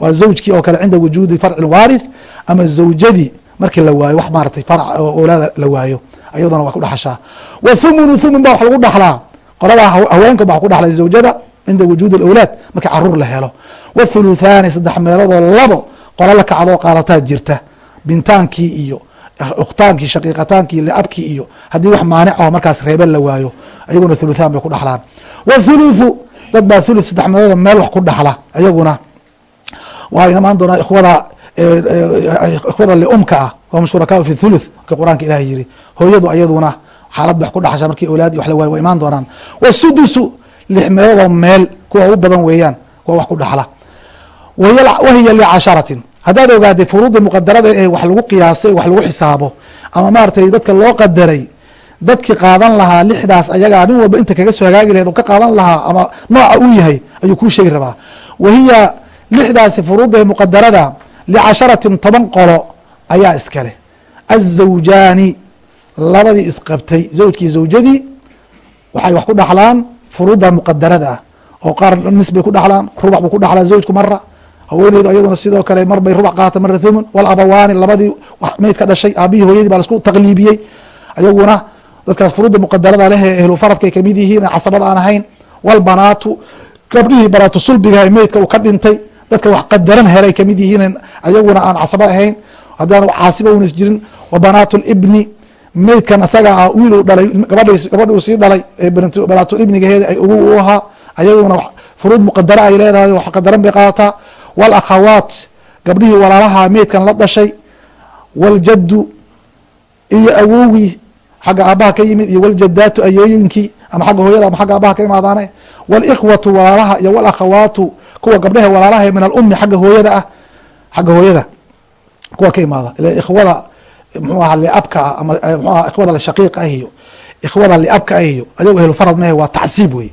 Waa zawjkii oo kale cinda wujuudi farci waarith ama zawjadii markii la waayo wax maaratay farc oo oolaada la waayo ayaduna waa ku dhaxashaa. Wa thumunu thumun ba wax lagu dhaxlaa. Qoladaa haweenka ba ku dhaxlay zawjada cinda wujuudi awlaad markii carruur la helo. Wa thuluthaani saddex meeloodoo labo qola la kacdoo qaalataa jirta. Bintaankii iyo ukhtaankii shaqiiqataankii liabkii iyo haddii wax maanic aho markaas reebe la waayo ayaguna thuluthaan bay ku dhaxlaan. Wthuluthu dad baa thuluth saddex meelooda meel wax ku dhaxla ayaguna. Waa imaan doonaa ikhwada ikhwada liumka ah hum shurakaau fi thuluth marka qur'aanka ilaah yiri. Hooyadu ayaduna xaalad wax ku dhaxasha markii awlaadi wax la waayo waa imaan doonaan. Wasudusu lix meeloodoo meel kuwa ugu badan weeyaan kuwa wax ku dhaxla. Wahiya licasharatin haddaad ogaatay furuudda muqadarada ee wax lagu qiyaasay wax lagu xisaabo ama maaragtay dadka loo qadaray dadkii qaadan lahaa lixdaas ayagaa nin walba inta kaga soo hagaagi laheed oo ka qaadan lahaa ama nooca uu yahay ayuu kuu sheegi rabaa. Wahiya lixdaasi furuudda muqadarada licasharatin toban qolo ayaa iskale azawjaani labadii isqabtay zawjkii zawjadii waxay wax ku dhaxlaan furuudda muqadarada ah oo qaar nis bay ku dhaxlaan rubac buu ku dhaxlaa zawjku mara haweeneydu ayaduna sidoo kale mar bay rubac qaata mara thumun walabawaani labadii meydka dhashay aabihii hooyadii baa lasku taqliibiyey ayaguna dadkaas furuudda muqadarada leh ee ehlu faradka ay ka mid yihiin casabada aan ahayn walbanaatu gabdhihii banaatu sulbiga meydka uu ka dhintay dadka wax qadaran helay ka mid yihiin ayaguna aan casaba ahayn. Haddaan caasiba una jirin wa banaatu libni meydkan asaga ah wiil dhalay gabadh gabadhi uu sii dhalay ee banaatulibnigaheeda ay ugu u ahaa ayaguna furuud muqadara ay leedahay wax qadaran bay qaadataa. Walakhawaat gabdhihii walaalaha meydkan la dhashay. Waljaddu iyo awowgii xagga aabaha ka yimid iyo waljadaatu ayooyinkii ama xagga hooyada ama xagga aabaha ka imaadaane walikhwatu walaalaha iyo walakhawaatu kuwa gabdhaha walaalaha min alumi xagga hooyada ah xagga hooyada kuwa ka imaada ila ikhwada mxuu aha liabka ah ama mxu aha ikhwada shaqiiq ah iyo ikhwada liabka ah iyo ayago ehlu farad mehe waa tacsiib wey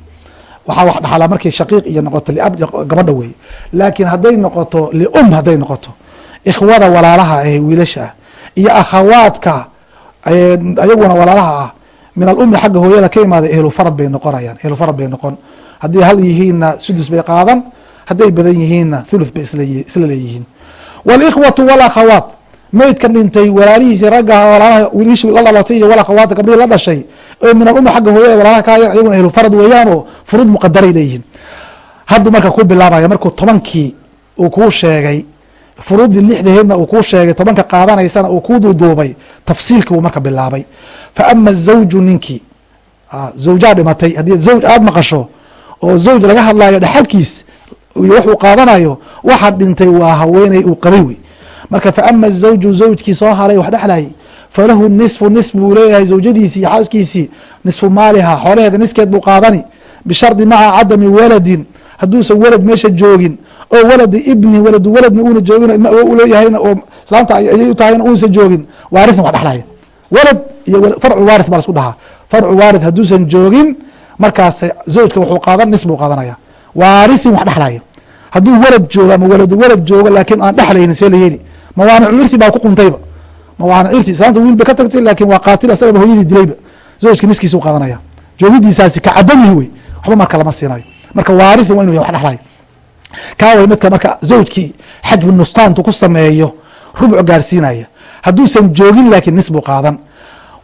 waxaa wax dhaxlaa markay shaqiiq iyo noqoto liab gabadha wey laakiin hadday noqoto lium hadday noqoto ikhwada walaalaha ee wiilasha ah iyo akhawaadka ayaguna walaalaha ah. Min alumi xagga hooyada ka imaada ehlu farad bay noqonayaan ehlu farad bay noqon. Hadday hal yihiinna sudus bay qaadan hadday badan yihiinna thuluth bay isla leeyihiin. Walikhwatu walakhawaat meydkan dhintay walaalihiisi ragga walaalaha wiilishii la dhalatay iyo walakhawaata gabdhihii la dhashay oo min aluma xagga hooyada walaalaha ka hayaan ayaguna ahlu farad weeyaan oo furuud muqadaray leeyihiin. Hadduu marka ku bilaabaya markuu tobankii uu kuu sheegay furuuddii lixdaheedna uu kuu sheegay tobanka qaadanaysana uu kuu duuduubay tafsiilkii buu marka bilaabay. Fa ama zawju ninkii zawjaa dhimatay haddii zawj aada maqasho oo zawj laga hadlayo dhexalkiis iyo waxuu qaadanayo waxa dhintay waa haweeney uu qabay wey. Marka fa ama zawju zawjkii soo haray wax dhexlayay falahu nisfu nisf buu leeyahay zawjadiisii iyo xaaskiisii nisfu maaliha xoolaheeda niskeed buu qaadani bishardi maca cadami waladin hadduusan walad meesha joogin oo waladi ibni waladu waladna uuna joogin ilma awo uleeyahayna oo islaamta ayay u tahayna uusan joogin. Waarithan wax dhexlaya walad iyo farcu waarith baa lasku dhahaa. Farcu waarith hadduusan joogin markaas zawjka wuxuu qaadan nis buu qaadanaya. Waarithin wax dhexlaya hadduu walad joogo ama waladu walad joogo laakiin aan dhexlaynin see la yeeli. Mawaanicu irthi baa ku quntayba. Mawaanic irthi islaamta wiil bay ka tagtay laakiin waa qaatil asagaba hooyadii dilayba. Zawjka niskiisa u qaadanaya. Joogidiisaasi ka cadamihi wey waxba marka lama siinayo. Marka waarithin waa inu ya wax dhexlayo kaa way midka marka zawjkii xajbu nustaantu ku sameeyo rubc gaarsiinaya. Hadduusan joogin laakiin nis buu qaadan.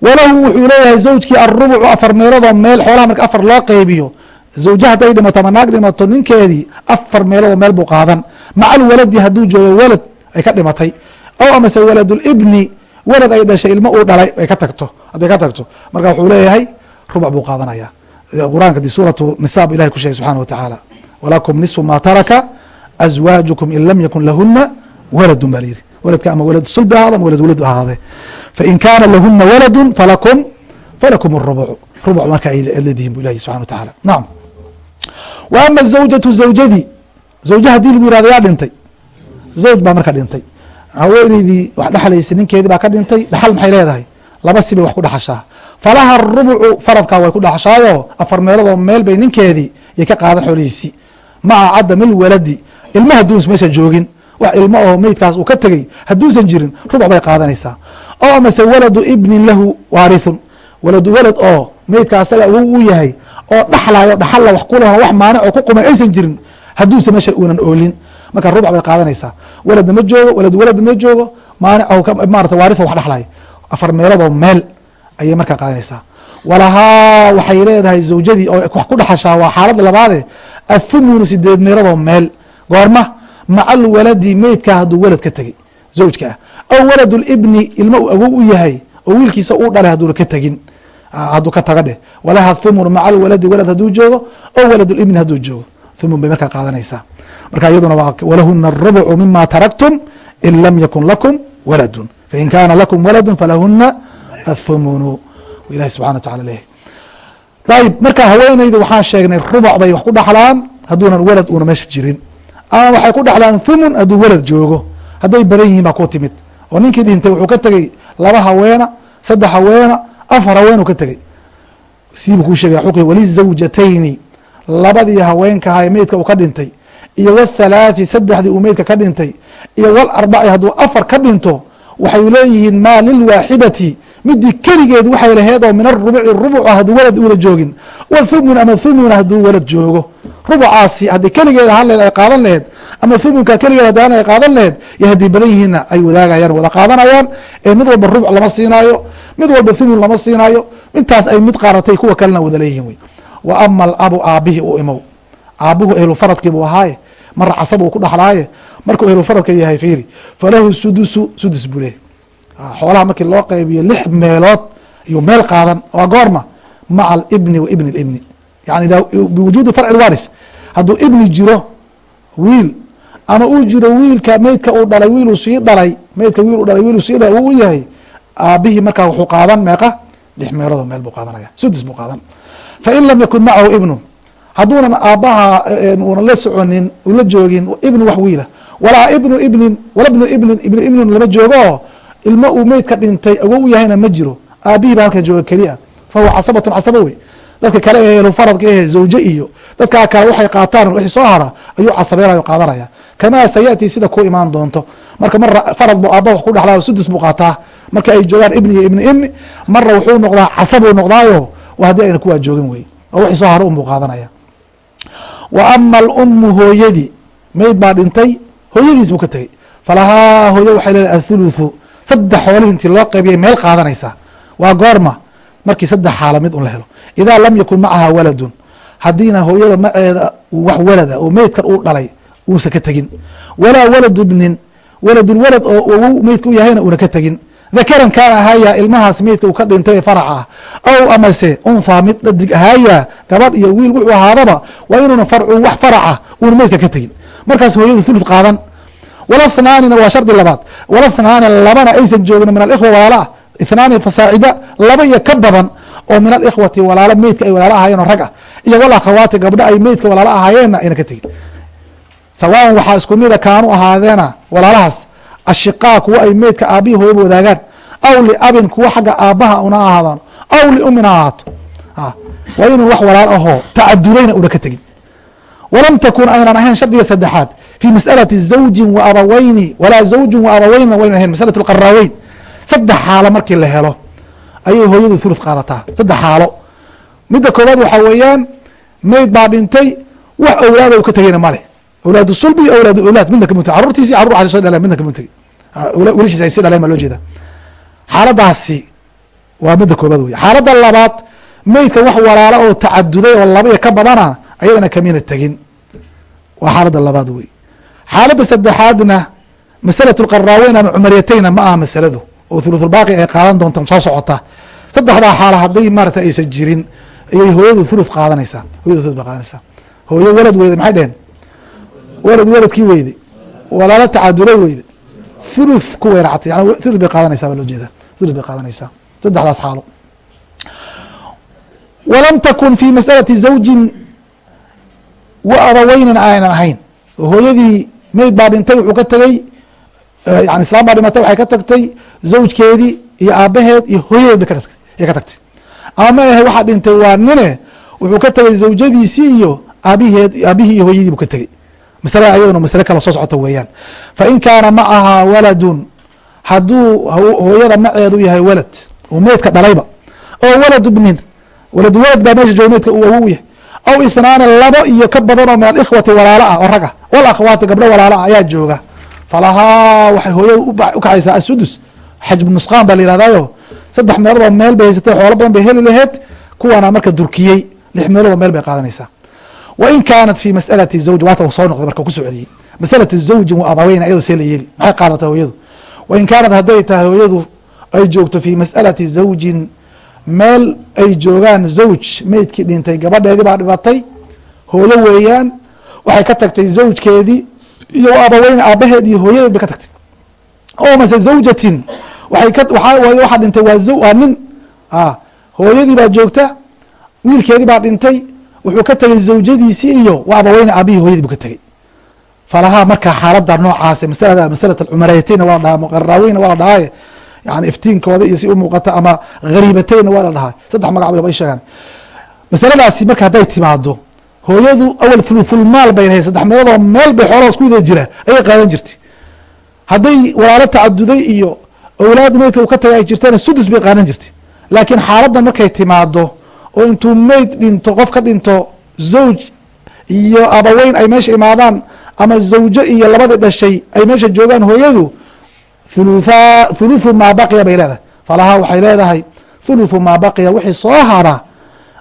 Walahu wuxuu leeyahay zawjkii arubucu afar meeloodoo meel xoolaha marka afar loo qeybiyo zawja hadday dhimato ama naag dhimato ninkeedii afar meeloodoo meel buu qaadan. Maca alwaladi hadduu joogo walad ay ka dhimatay. Ow amase waladulibni walad ay dhashay ilmo uu dhalay ay ka tagto hadday ka tagto. Marka wuxuu leeyahay rubuc buu qaadanaya. Qur'aanka di suuratu nisaa bu ilahay ku sheegay subxana wa tacaala walakum niصfu ma taraka azwaajukum in lam yakun lahuna waladun baa lyidhi waladka ama walad sulbi ahaado ama walad waladu ahaade fain kaana lahuna waladu falakum falakum اrubuc rubuc marka ay leedihin bu ilahi subxana watacaala nacam wa ama zawjatu zawjadii zawja haddii lagu yihahdo yaa dhintay? Zawj baa marka dhintay. Haweeneydii wax dhexlaysay ninkeedii baa ka dhintay dhaxal maxay leedahay? Laba si bay wax ku dhaxashaa. Falaha rubucu faradkaa way ku dhaxashaayo afar meeloodoo meel bay ninkeedii yay ka qaadan xoolihiisii maca cadami lwaladi ilma hadduusan meesha joogin. Wax ilmo oo meydkaas uu ka tegey. Hadduusan jirin rubuc bay qaadanaysaa. Oo amase waladu ibnin lahu waarithun. Waladu walad oo meydka asaga awow u yahay oo dhaxlayo dhaxalla wax kulaho wax maanic oo ku qumay aysan jirin hadduusan meesha uunan oolin. Marka rubuc bay qaadanaysaa. Waladna ma joogo waladu waladna ma joogo maanic maarata waarith wax dhexlayo afar meeloodoo meel ayay markaa qaadanaysaa. Walahaa waxay leedahay zawjadii oo wax ku dhexashaa waa xaalada labaade athumunu sideed meeladoo meel goorma maca alwaladi meydkaa hadduu walad ka tegey zawjka ah aw walad libni ilmo uu awow u yahay oo wiilkiisa uu dhalay hadduuna ka tegin hadduu ka taga dheh walaha thumun maca alwaladi walad hadduu joogo aw walad libni hadduu joogo thumun bay markaa qaadanaysaa marka iyaduna waa walahuna arubucu mima taraktum in lam yakun lakum waladun fain kaana lakum waladu falahuna athumunu ilahi subxana wa tacala leeyahy ayib marka haweeneydu waxaan sheegnay rubuc bay wax ku dhaxlaan hadduunan walad uuna meesha jirin. Ama waxay ku dhaxlaan thumun hadduu walad joogo. Hadday badan yihiin baa ku timid. Oo ninkii dhintay wuxuu ka tegey laba haweena saddex haweena afar haween uu ka tegey siibuu kuu sheegaya xuqi walizawjatayni labadii haweenkaha ee meydka uu ka dhintay iyo wathalaathi saddexdii uu meydka ka dhintay iyo walarbaci hadduu afar ka dhinto waxay leeyihiin maa lilwaaxidati midii keligeed waxay laheed oo min arubuci rubuca hadduu walad uuna joogin wathumun ama thumuna hadduu walad joogo. Rubucaasi haddii keligeed ahaan lehed ay qaadan laheed ama thumunka keligeed haddaan ay qaadan laheed iyo haddii badan yihiinna ay wadaagayaan wada qaadanayaan ee mid walba rubuc lama siinaayo mid walba thumun lama siinaayo intaas ay mid qaaratay kuwa kalena wada leeyihiin wey. Wa ama alabu aabbihi u imow. Aabbuhu ehlufaradkiibuu ahaaye mara casab uu ku dhaxlaaye markuu ehlufaradka yahay fiiri falahu sudusu sudus buu leehy xoolaha markii loo qaybiyo lix meelood iyo meel qaadan. Waa goorma maca alibni wa ibni. Libni yani biwujuudi farci lwarith hadduu ibni jiro wiil ama uu jiro wiilka meydka uu dhalay wiiluu sii dhalay meydka wiil u dhalay wiiluu sii dhalay uu u yahay aabihii markaa wuxuu qaadan meeqa lix meeloodoo meel buu qaadanaya. Sudus buu qaadan. Fain lam yakun macahu ibnu hadduunan aabbaha una la soconin ula joogin ibnu wax wiila. Walaa ibnu ibnin wala ibnin ibnu ibnin lama joogo ilmo uu meydka dhintay awow u yahayna ma jiro. Aabihii baa halkan jooga keliya. Fahuwa casabatun casabo wey. Dadka kale ee ehlufaradka ehe zawje iyo dadkaa kale waxay qaataan wixii soo hara ayuu casabeynayo qaadanaya kamaa sayati sida ku imaan doonto. Marka mara farad buu aabba wax ku dhexlaa sudus buu qaataa. Marka ay joogaan ibni iyo ibni ibni marna wuxuu noqdaa casabuu noqdaayo. Haddii ayna kuwaa joogin wey. Oo wixii soo hara un buu qaadanaya. Wa ama alummu hooyadii mayd baa dhintay hooyadiis buu ka tegey. Falahaa hooyo waxay leedahay athuluthu saddex xoolihi intii loo qaybiyay meel qaadanaysaa waa goorma. Markii saddex xaala mid un la helo. Idaa lam yakun macaha waladun. Haddiina hooyada maceeda wax walada oo meydkan uu dhalay uusan ka tegin. Walaa waladu bnin waladun walad oo ogow meydka u yahayna una ka tegin. Dakaran kaan ahaya ilmahaas meydka uu ka dhintay farac ah aw amase unfaa mid dhadig ahaya gabadh iyo wiil wuxuu ahaadaba waa inuuna farcun wax faraca uuna meydka ka tegin. Markaas hooyadu thuluth qaadan wala thnaanina waa shardi labaad. Wala labana aysan joogin min alikhwa walaala. Ah fasaacida laba iyo ka badan oo min alikhwati walaalo meydka ay walaalo ahaayeen oo rag ah. Iyo wal akhawaati gabdho ay meydka walaalo ahaayeenna ayna ka tegin. Sawaan waxaa isku mida kaanu ahaadeena walaalahaas ashiqaa kuwa ay meydka aabbihi hooyaba wadaagaan. Aw liabin kuwa xagga aabbaha una ahaadaan. Aw liumin ha ahaato waa inuu wax walaal ahoo tacadudayna una ka tegin. Walam takun aynan ahayn shardiga saddexaad fi mas'alati zawjin wa abaweyni walaa zawjin wa abaweynna waynu ahayn masalat lqaraaweyn saddex xaalo markii la helo ayay hooyadu thuluth qaadataa saddex xaalo midda koowaad waxaa weeyaan meyd baa dhintay wax awlaada u ka tegeyna male awlaadu sulbi iyo awlaad midna kamut carruurtiisi carur waxay soo dhaleen midna kamut tegi wilishiis ay sii dhaleen baa loo jeeda xaaladaasi waa midda koobaad wey xaaladda labaad meydkan wax walaalo oo tacaduday oo laba iyo ka badana ayadana kamina tegin waa xaaladda labaad wey xaaladda saddexaadna masalatu lqaraaweyn ama cumariyateyna ma aha masaladu oo thuluthulbaaqi ay qaadan doonta soo socota. Saddexdaa xaala hadday maarata aysan jirin ayay hooyadu thuluth qaadanaysaa hooyadu thuluth bay qaadanaysaa hooyo walad weyde maxay dheheen walad waladkii weyde. Walaalo tacaduday weyde. Thuluth ku weynacatay yani thuluth bay qaadanaysaa baa loo jeeda thuluth bay qaadanaysaa. Saddexdaas xaalo. Walam takun fi masalati zawjin wa abaweynin aynan ahayn. Oo hooyadii meyd baa dhintay wuxuu ka tegey yani islaam baa dhimatay waxay ka tagtay zawjkeedii iyo aabaheed iyo hooyadeed bay ka tagtay ama ma ahe waxaa dhintay waa nine wuxuu ka tegay zawjadiisii iyo aabiheed aabihii iyo hooyadii buu ka tegey. Masalada ayaduna masale kala soo socota weeyaan. Fain kaana macahaa waladun hadduu hooyada maceedu yahay walad uu meydka dhalayba oo waladu bnin waladu walad baa meesha jooga meydka uu awow yahay aw ithnaani labo iyo ka badan oo min alikhwati walaalo ah oo raga. Wal akhwaati gabdho walaalo ah ayaa jooga. Falahaa waxay hooyadu ukaxaysaa asudus xajbu nusqaan baa la yihahdayo saddex meeloodoo meel bay haysatay xoolo badan bay heli laheyd kuwana marka durkiyey. Lix meeloodoo meel bay qaadanaysaa. Wa in kaanat fi masalati zawji waata soo noqday marka ku soo celiyey. Masalati zawjin wa abaweyn ayadoo see la yeeli. Maxay qaadatay hooyadu? Wa in kaanat hadday tahay hooyadu ay joogto fi masalati zawjin meel ay joogaan zawj meydkii dhintay gabadheedii baa dhibatay hooyo weeyaan waxay ka tagtay zawjkeedii iyo abaweyn aabaheed iyo hooyadeed bay ka tagtay. O mase zawjatin waay waxaa dhintay waa nin. Hooyadii baa joogta wiilkeedii baa dhintay wuxuu ka tegey zawjadiisii iyo wa abaweyne aabihii hooyadii buu ka tegey falahaa markaa xaalada noocaase masalada masalat alcumarayateyna waa la dhahaa muqaraaweynna waa dhahaaye yani iftiinkooda iyo si u muuqata ama hariibateyna waa la dhahaa saddex magac bay sheegaan. Masaladaasi marka hadday timaado hooyadu awal thuluthulmaal bay lahayd saddex meeloodoo meel bay xoolaha isku jira ayay qaadan jirtay hadday walaalo tacaduday iyo awlaad meydka uu ka tagay ay jirtana sudus bay qaadan jirtay laakiin xaaladdan markay timaado oo intuu meyd dhinto qof ka dhinto zawj iyo abaweyn ay meesha imaadaan ama zawjo iyo labadii dhashay ay meesha joogaan hooyadu thuluthu maa baqiya bay leedahay. Falahaa waxay leedahay thuluthu maa baqiya wixii soo hara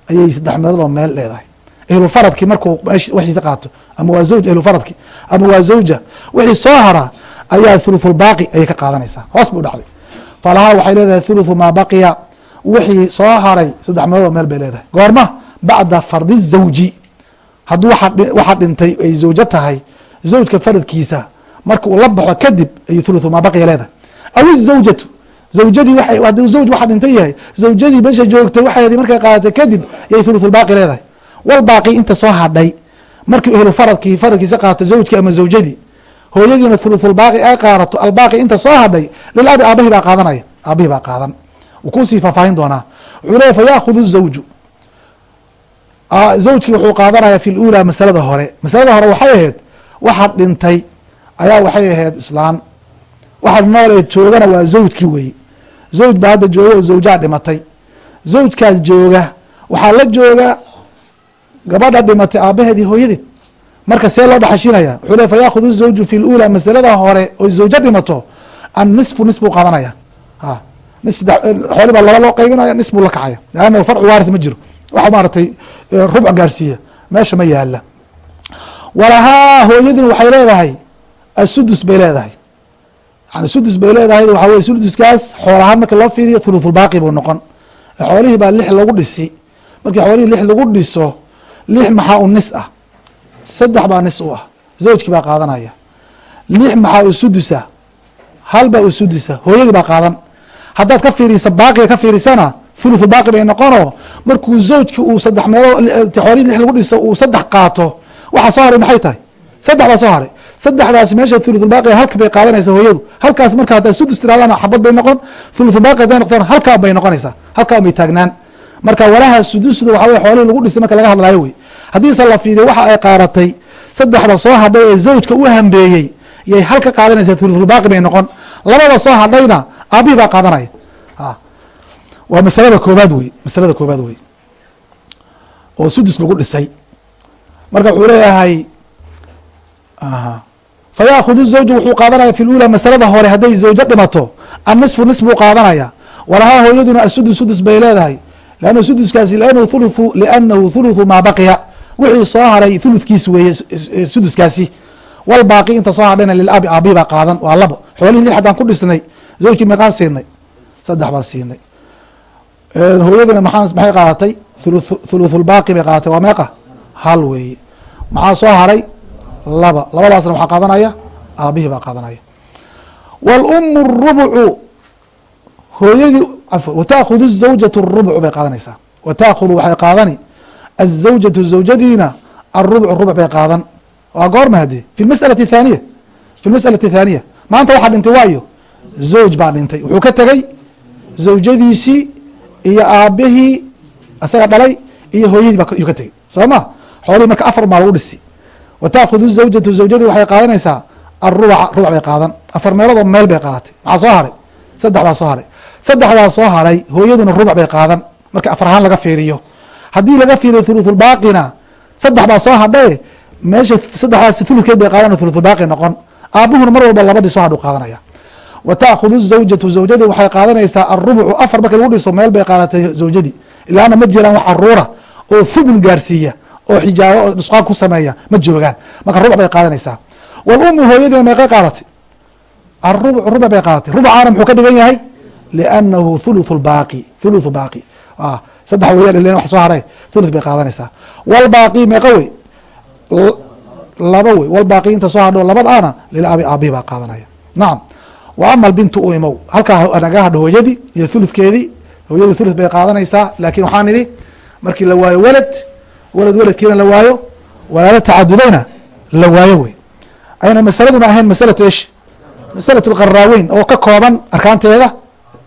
ayay saddex meeloodoo meel leedahay. Ehlufaradki markuu waxiisa qaato ama waa zawj ehlufaradki ama waa zawja wixii soo hara ayaa thuluthulbaaqi ayay ka qaadanaysaa. Hoos bu dhacday. Falahaa waxay leedahay thuluthu maa baqiya wixii soo haray saddex meeloodoo meel bay leedahay. Goorma bacda fardi zawji. Hadduu waxaa dhintay ay zawjo tahay zawjka faradkiisa marka uu la baxo kadib ayuu thuluthu maa baqiya leedahay. Aw izawjatu zawjadii hadduu zawj waxa dhintay yahay zawjadii meesha joogtay waxeedii markay qaadatay kadib ayay thuluthulbaaqi leedahay. Walbaaqi inta soo hadhay markii ehlu faradkii faradkiisa qaatay zawjkii ama zawjadii hooyadiina thuluthulbaaqi ay qaadato albaaqi inta soo hadhay lilabi aabahii baa qaadanaya aabahii baa qaadan. Wuu ku sii faahfaahin doonaa. Wuxuu leeya fayaakhud zawju zawjkii wuxuu qaadanaya fi lula masalada hore. Masalada hore waxay ahayd waxa dhintay ayaa waxay ahayd islaan. Waxa nooleed joogana waa zawjkii weeye zawj baa hadda jooga oo zawjaa dhimatay. Zawjkaas jooga waxaa la jooga gabadha dhimatay aabaheed iyo hooyadeed marka see loo dhaxashinaya wuxuu le fayaakhudu zawju fi lula masalada hore oy zawjo dhimato annisfu nis buu qaadanaya a xooli baa laba loo qaybinaya nis buu la kacaya. Leanna farcu waarith ma jiro. Waxa maaratay rubc gaarsiiya meesha ma yaalla walahaa hooyadin waxay leedahay asudus bay leedahay. Yani sudus bay leedahay waxa wey suduskaas xoolahaan marki loo fiiriyo thuluthulbaaqi buu noqon. Xoolihii baa lix lagu dhisi. Markii xoolihii lix lagu dhiso lix maxaa u nis ah. Saddex baa nis u ah. Zawjkii baa qaadanaya. Lix maxaa u sudusa hal baa u sudusa hooyadii baa qaadan. Haddaad ka fiirisa baaqiga ka fiirisana thuluthu baaqi bay noqono. Markuu zawjki uu saddex meelo xoolihii lix lagu dhiso uu saddex qaato waxaa soo haray maxay tahay? Saddex baa soo haray saddexdaas meesha thuluthulbaaqi halka bay qaadanaysa hooyadu. Halkaas marka haddaa sudus tirahdana xabad bay noqon thuluthulbaaqi hadday noqtona halkaa bay noqonaysaa. Halkaa bay taagnaan. Marka walaha sudusda waxa wey xoolihii lagu dhisay marka laga hadlayo wey. Haddiise la fiiriyo waxa ay qaadatay saddexda soo hadhay ee zawjka u hambeeyey yay halka qaadanaysaa thuluthulbaaqi bay noqon. Labada soo hadhayna aabihi baa qaadanaya. Waa masalada koobaad wey masalada koobaad wey. Oo sudus lagu dhisay. Marka wuxuu leeyahay fayaakudu zawju wuxuu qaadanaya fi lula masalada hore hadday zawjo dhimato annisfu nis buu qaadanaya. Walahaa hooyaduna asudus sudus bay leedahay. Lannu suduskaasi thuluthu liannahu thuluthu maa baqiya. Wixii soo haray thulutkiis weeye suduskaasi. Walbaaqi inta soo hadhayna lilabi aabi baa qaadan waa labo. Xoolihii lix haddaan ku dhisnay zawjkii meeqaan siinay saddex baan siinay. Hooyadina maxaa maxay qaadatay? Thuluthulbaaqi bay qaadatay waa meeqa? Hal weeye. Maxaa soo haray laba labadaasna waxaa qaadanaya aabihii baa qaadanaya wاlumu الrubcu hooyadii wataakudu zawjatu الrubcu bay qaadanaysaa wataakudu waxay qaadani الزawjatu zawjadiina الrubcu rubc bay qaadan waa goorma hadee fi masأalaةi الthaniya fi masأalaةi الthaniya maanta waxaa dhintay waayo zawj baa dhintay wuxuu ka tegey zawjadiisii iyo aabihii isaga dhalay iyo hooyadii ba yuu ka tegey soo ma xoolihii marka afar maa lagu dhisi wataakudu zawjatu zawjadii waxay qaadanaysaa arubaca rubac bay qaadan. Afar meeloodoo meel bay qaadatay. Maxaa soo haray? Saddex baa soo haray. Saddexdaa soo haray hooyaduna rubac bay qaadan. Marka afar ahaan laga fiiriyo. Haddii laga fiiriyo thuluthulbaaqina saddex baa soo hadhae meesha saddexdaas thuludkeed bay qaadan thuluthulbaaqi noqon. Aabuhuna mar walba labadii soo hadhu qaadanaya. Wa taakudu zawjatu zawjadii waxay qaadanaysaa arubucu afar markii lagu dhiso meel bay qaadatay zawjadii ilaana ma jiraan wax caruura oo thugun gaarsiiya oo xijaabo oo nusqaan ku sameeya ma joogaan. Marka rubuc bay qaadanaysaa. Walumu hooyadiina meeqay qaadatay arubuc rubuc bay qaadatay. Rubucaana muxuu ka dhigan yahay? Liannahu thuluthu lbaaqi thuluthu baaqi. Saddex weeyaan ilen wax soo haray thuluth bay qaadanaysaa. Walbaaqi meeqa wey? Laba wey. Walbaaqi inta soo hadho labadaana lilabi aabihi baa qaadanaya. Nacam wa ama albintu u imow halkaa naga hadho hooyadii iyo thuludkeedii hooyadii thuluth bay qaadanaysaa. Laakin waxaan idhi markii la waayo weled weled weledkiina la waayo walaalo tacadudayna la waayo wey ayna masaladuna ahayn masalatu ish masalatu lqaraaweyn oo ka kooban arkaanteeda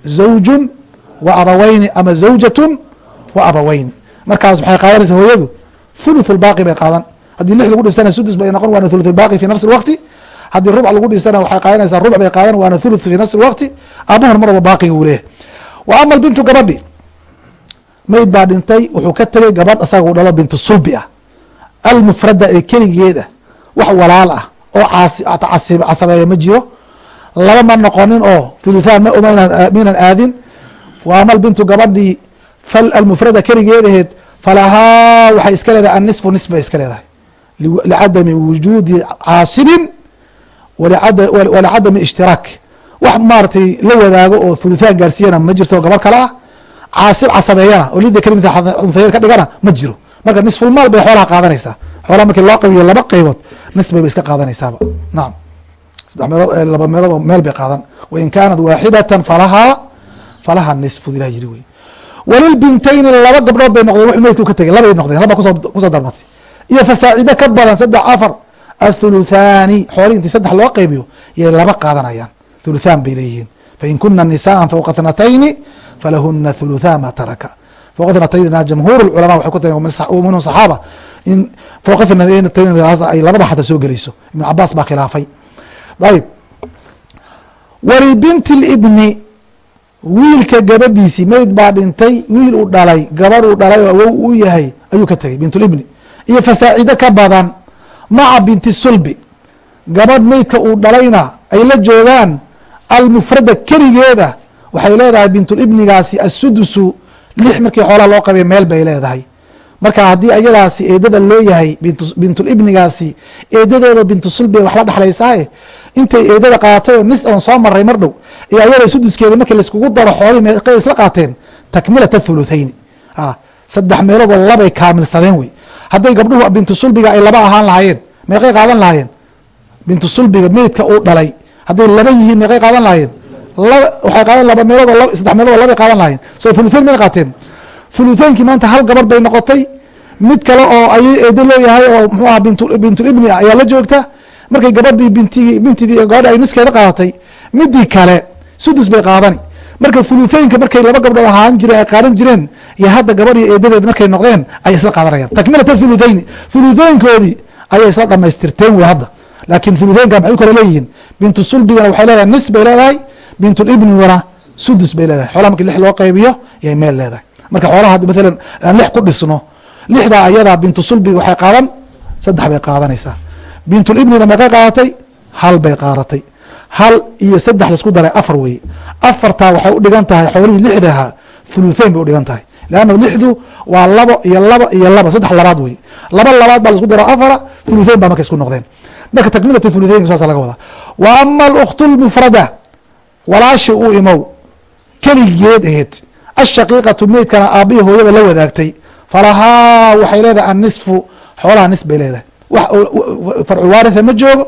zawjun wa abaweyni ama zawjatun wa abaweyni markaas maxay qaadanaysaa hooyadu thuluth lbaaqi bay qaadan. Haddii lix lagu dhistana sudus bay noqon waana thuluth lbaaqi fi nafsi lwaqti haddii rubc lagu dhistana waxay qaadanaysaa rubc bay qaadan waana thuluth fi nafsi lwaqti aabuhuna mar walba baaqiga uu leeyahay wa ama albintu gabadhi mayd baa dhintay wuxuu ka tegey gabadh isaga u dhalo bintu sulbi ah. Almufrada ee keligeed wax walaal ah oo casabeeya ma jiro. Laba ma noqonin oo thuluthaan minan aadin. Wa ama albintu gabadhii almufrada keligeed aheed falahaa waxay iska leedahay annisfu nis bay iska leedahay. Licadami wujuudi caasibin walicadami ishtiraak wax maaratay la wadaago oo thuluthaan gaarsiiyana ma jirto gabar kale ah caasib casabeeyana oo lida kelimaunthayer ka dhigana ma jiro. Marka nisfulmaal bay xoolaha qaadanaysaa. Xoolaha markii loo qabiyo laba qeybood nis bay ba iska qaadanaysaaba. Nacam saddex meelood laba meelood oo meel bay qaadan. Wain kaanat waaxidatan falahaa falaha nisfu ilah yiri wey walilbintayni laba gabdhood bay noqdeen wuxuu meydku ka tegay labay noqdeen laba kuso ku soo darmatay iyo fasaacide ka badan saddex afar. Athuluthaani xoolii intii saddex loo qaybiyo yay laba qaadanayaan. Thuluthaan bay leeyihiin. Fain kuna nisaءa fawqa thnatayni falahuna thuluthaa ma taraka. Thnataynina jamhuur culama waxay ku tagen minhum saxaaba. In thnatayn ay labada xata soo gelayso. Ibn cabaas baa khilaafay. Ayb walibinti libni wiilka gabadhiisii meyd baa dhintay wiil uu dhalay gabadh uu dhalay oo awow u yahay ayuu ka tegey bintulibni iyo fasaacido ka badan maca binti sulbi. Gabadh meydka uu dhalayna ay la joogaan almufrada keligeeda waxay leedahay bintulibnigaasi assudusu lix markii xoolaha loo qabay meel bay leedahay. Marka haddii ayadaasi eedada loo bintulibnigaasi eedadeeda bintu sulbi wax la dhexlaysaaye intay eedada qaadatay oo nis oon soo maray mar dhow iyo ayada suduskeeda markii laiskugu daro xoolii meeqay isla qaateen takmilata thuluthayni saddex meeloodoo labay kaamilsadeen wey. Hadday gabdhuhu bintu sulbiga ay laba ahaan lahaayeen meeqay qaadan lahaayeen? Bintu sulbiga meydka uu dhalay. Hadday laba yihiin meeqay qaadan lahaayeen waxay qaadan laba meelood oo saddex meelood oo labay qaadan lahaayeen. Soo thuluthayn may qaateen. Thuluthaynkii maanta hal gabar bay noqotay. Mid kale oo ay eedo leeyahay oo muxuu aha bint bintulibni ah ayaa la joogta. Markay gabadhii bintigi bintidii gabadhi ay niskeeda qaadatay midii kale sudus bay qaadani. Marka thuluthooyinka markay laba gabdhood ahaan jireen ay qaadan jireen iyo hadda gabadh iyo eedadeed markay noqdeen ayay isla qaadanayaan. Takmilata thuluthayni thuluthooyinkoodii ayay isla dhamaystirteen wey hadda. Laakiin thuluthooyinka maxay u kala leeyihiin? Bintu sulbigana waxay leedahay nis bay leedahay bintulibnigana sudus bay leedahay. Xoolaha marki lix loo qaybiyo yay meel leedahay. Marka xoolaha haddi maalan aan lix ku dhisno lixdaa ayadaa bintu sulbiga waxay qaadan saddex bay qaadanaysaa. Bintulibnina meeqay qaadatay? Hal bay qaadatay. Hal iyo saddex la isku daray afar weye afartaa waxay u dhigan tahay xoolihii lixdaha thuluthain bay udhigan tahay. Leanna lixdu waa labo iyo laba iyo laba saddex labaad weye laba labaad baa la isku daro afara thuluthain baa marka isku noqdeen. Marka takmilatu thuluthain saasa laga wadaa. Wa ama alkhtu lmufrada walaashi u imow. Keligeed aheed. Ashaqiiqatu meydkana aabbihi hooyaba la wadaagtay. Falahaa waxay leedahay annisfu xoolaha nis bay leedahay. Wax farcu waaritha ma joogo.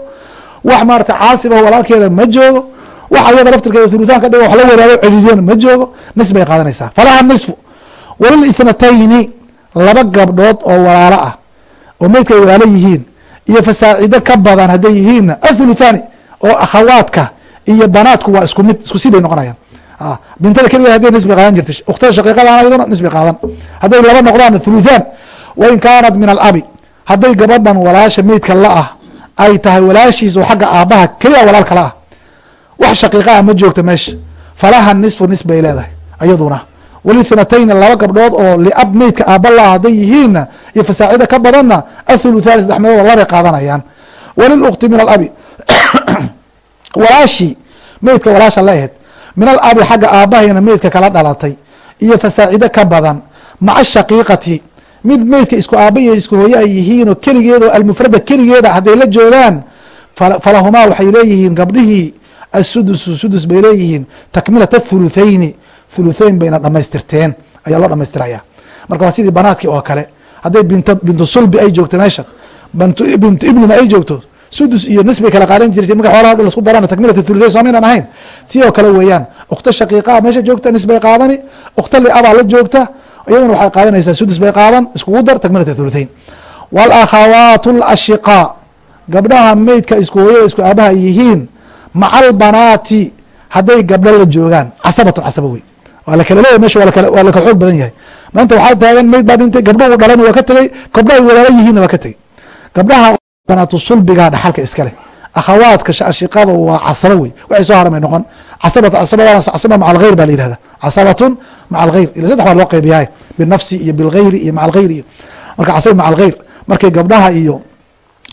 Wax maarata caasibaho walaalkeeda ma joogo. Wax ayada laftirkeeda thuluthaan ka dhiga wax la wadaago celiyona ma joogo. Nis bay qaadanaysaa. Falaha nisfu walil ithnatayni laba gabdhood oo walaalo ah oo meydka ay walaalo yihiin iyo fasaacido ka badan hadday yihiinna athuluthaani oo akhawaadka iyo banaadku waa isku mid isku si bay noqonayaan. Bintada keligeed hadday nisbi qaadan jirta ukhtada shaqiiqadaan ayaduna nisbi qaadan. Hadday laba noqdaan thuluthaan wain kaanat min alabi hadday gabadhan walaasha meydka la ah ay tahay walaashiis oo xagga aabbaha keliya walaal kala ah. Wax shaqiiqa ah ma joogta meesha. Falaha nisfu nis bay leedahay ayaduna. Walithnatayni laba gabdhood oo liab meydka aabba la ah hadday yihiinna iyo fasaacida ka badanna athuluthaani saddex meelood labay qaadanayaan. Walilukti min alabi walaashii meydka walaasha la aheyd min alabi xagga aabbahayna meydka kala dhalatay. Iyo fasaacido ka badan. Maca shaqiiqati mid meydka isku aaba iyo isku hooye ay yihiinoo keligeedoo almufrada keligeeda hadday la joogaan falahumaa waxay leeyihiin gabdhihii asudusu sudus bay leeyihiin. Takmilata thuluthayni thuluthayn bayna dhamaystirteen ayaa loo dhamaystiraya marka waa sidii banaadkii oo kale. Hadday bint bintu sulbi ay joogto meesha. Bintu ibnina ay joogto sudus iyo nis bay kala qaadan jirtay marka xoolaha dhan lasku darana takmilata thuluthayn soo maynan ahayn. Tii oo kale weeyaan. Ukhta shaqiiqaa meesha joogta nis bay qaadani. Ukhta liabaa la joogta. Iyaduna waxay qaadanaysaa sudus bay qaadan iskugu dar takmilata thuluthayn wاlakhawaat اlashiqaa gabdhaha meydka isku hooyada isku aabaha yihiin maca albanaati hadday gabdho la joogaan. Casabatun casaba wey waa la kala leeyahy meesha waa la kala xoog badan yahay. Maanta waxaa taagan meyd baa dhintay gabdho uu dhalana waa ka tegey gabdho walaala yihiinna waa ka tegey gabdhaha banaatu sulbiga dhaxalka iskale akhawaadka ashiqada waa casaba wey waxay soo haramay noqon. Casaba maca alghayr baa la yihahda casabatun maca alghayr ila saddex baa loo qaybiyahay. Binafsi iyo bilghayri iyo maca alghayr iyo marka casaba maca alghayr markay gabdhaha iyo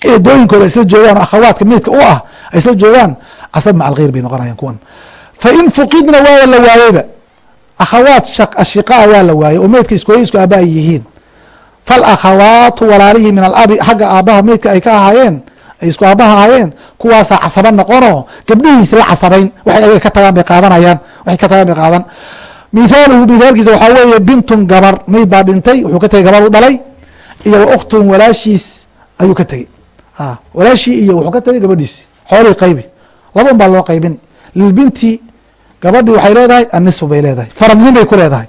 eedooyinkooda isla joogaan akhawaadka meydka u ah ay isla joogaan casaba maca alghayr bay noqonayaan kuwan. Fa in fuqidna waa la waayeyba. Akhawaat ashiqaa waa la waayey oo meydka iskooya isku aaba ay yihiin falakhawaatu walaalihii min alabi xagga aabbaha meydka ay ka ahaayeen ay isku aabaha ahaayeen kuwaasaa casaba noqonoo gabdhihiis la casabayn waxay ayaga ka tagaan bay qaadanayaan waxay ka tagaan bay qaadan mithaaluhu mithaalkiisa waxaa weeye bintun gabar meyd baa dhintay wuxuu ka tegey gabar u dhalay iyo wa ukhtun walaashiis ayuu ka tegey walaashii iyo wuxuu ka tegey gabadhiisi xoolihii qaybi laba un baa loo qaybin lilbinti gabadhii waxay leedahay annisfu bay leedahay faradnin bay ku leedahay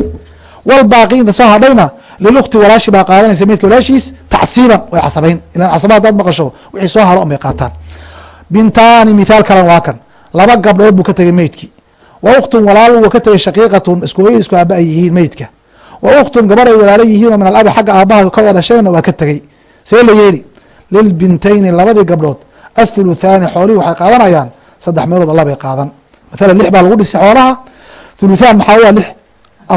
walbaaqi inta soo hadhayna lilukti walaashi baa qaadanaysa meydka walaashiis tacsiiban way casabayn ilan casaba hadaad maqasho wixii soo haro un bay qaataan bintaani mithaal kalan waa kan laba gabdhood buu ka tegey meydkii wa ukhtun walaal wuu ka tegey shaqiiqatun isku hooya isku aaba ay yihiin meydka wa ukhtun gabar ay walaalo yihiin oo min alabi xagga aabaha ka wada dhasheenna waa ka tegey see la yeeli lilbintayni labadii gabdhood athuluthaani xoolihii waxay qaadanayaan saddex meelood alla bay qaadan mathalan lix baa lagu dhisay xoolaha thuluthaan maxaa u ah lix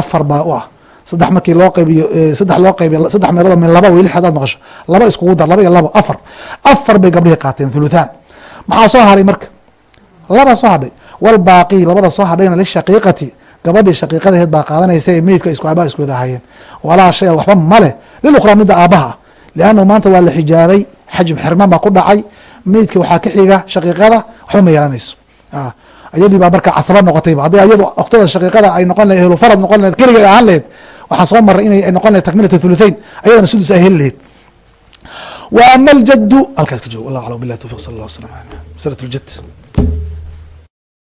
afar baa u ah saddex markii loo qaybiyo saddex loo qaybiyo saddex meelood min laba way lix hadaad maqasho laba iskugu dar laba iyo labo afar. Afar bay gabdhihii qaateen thuluthaan. Maxaa soo haray marka? Laba soo hadhay. Walbaaqi labada soo hadhayna lishaqiiqati gabadhii shaqiiqadaheed baa qaadanaysa ee meydka isku aabaa isku wada ahayeen walaa shaya waxba male lilukhraa midda aabbaha. Ah liannahu maanta waa la xijaabay xajib xirman baa ku dhacay. Meydka waxaa ka xiga shaqiiqada waxba ma yeelanayso. Iyadii baa marka casaba noqotayba hadday iyadu oktada shaqiiqada ay noqon lahed ehlu farad noqon lahed keligeed ahaan laheyd waxaa soo maray inay noqon lahed takmilat thuluthain ayadana sudus ay heli laheyd wa aljaddu halkaas ka joogo. Wallah aclam billahi tawfiq sal allah waslam ala masalat ljad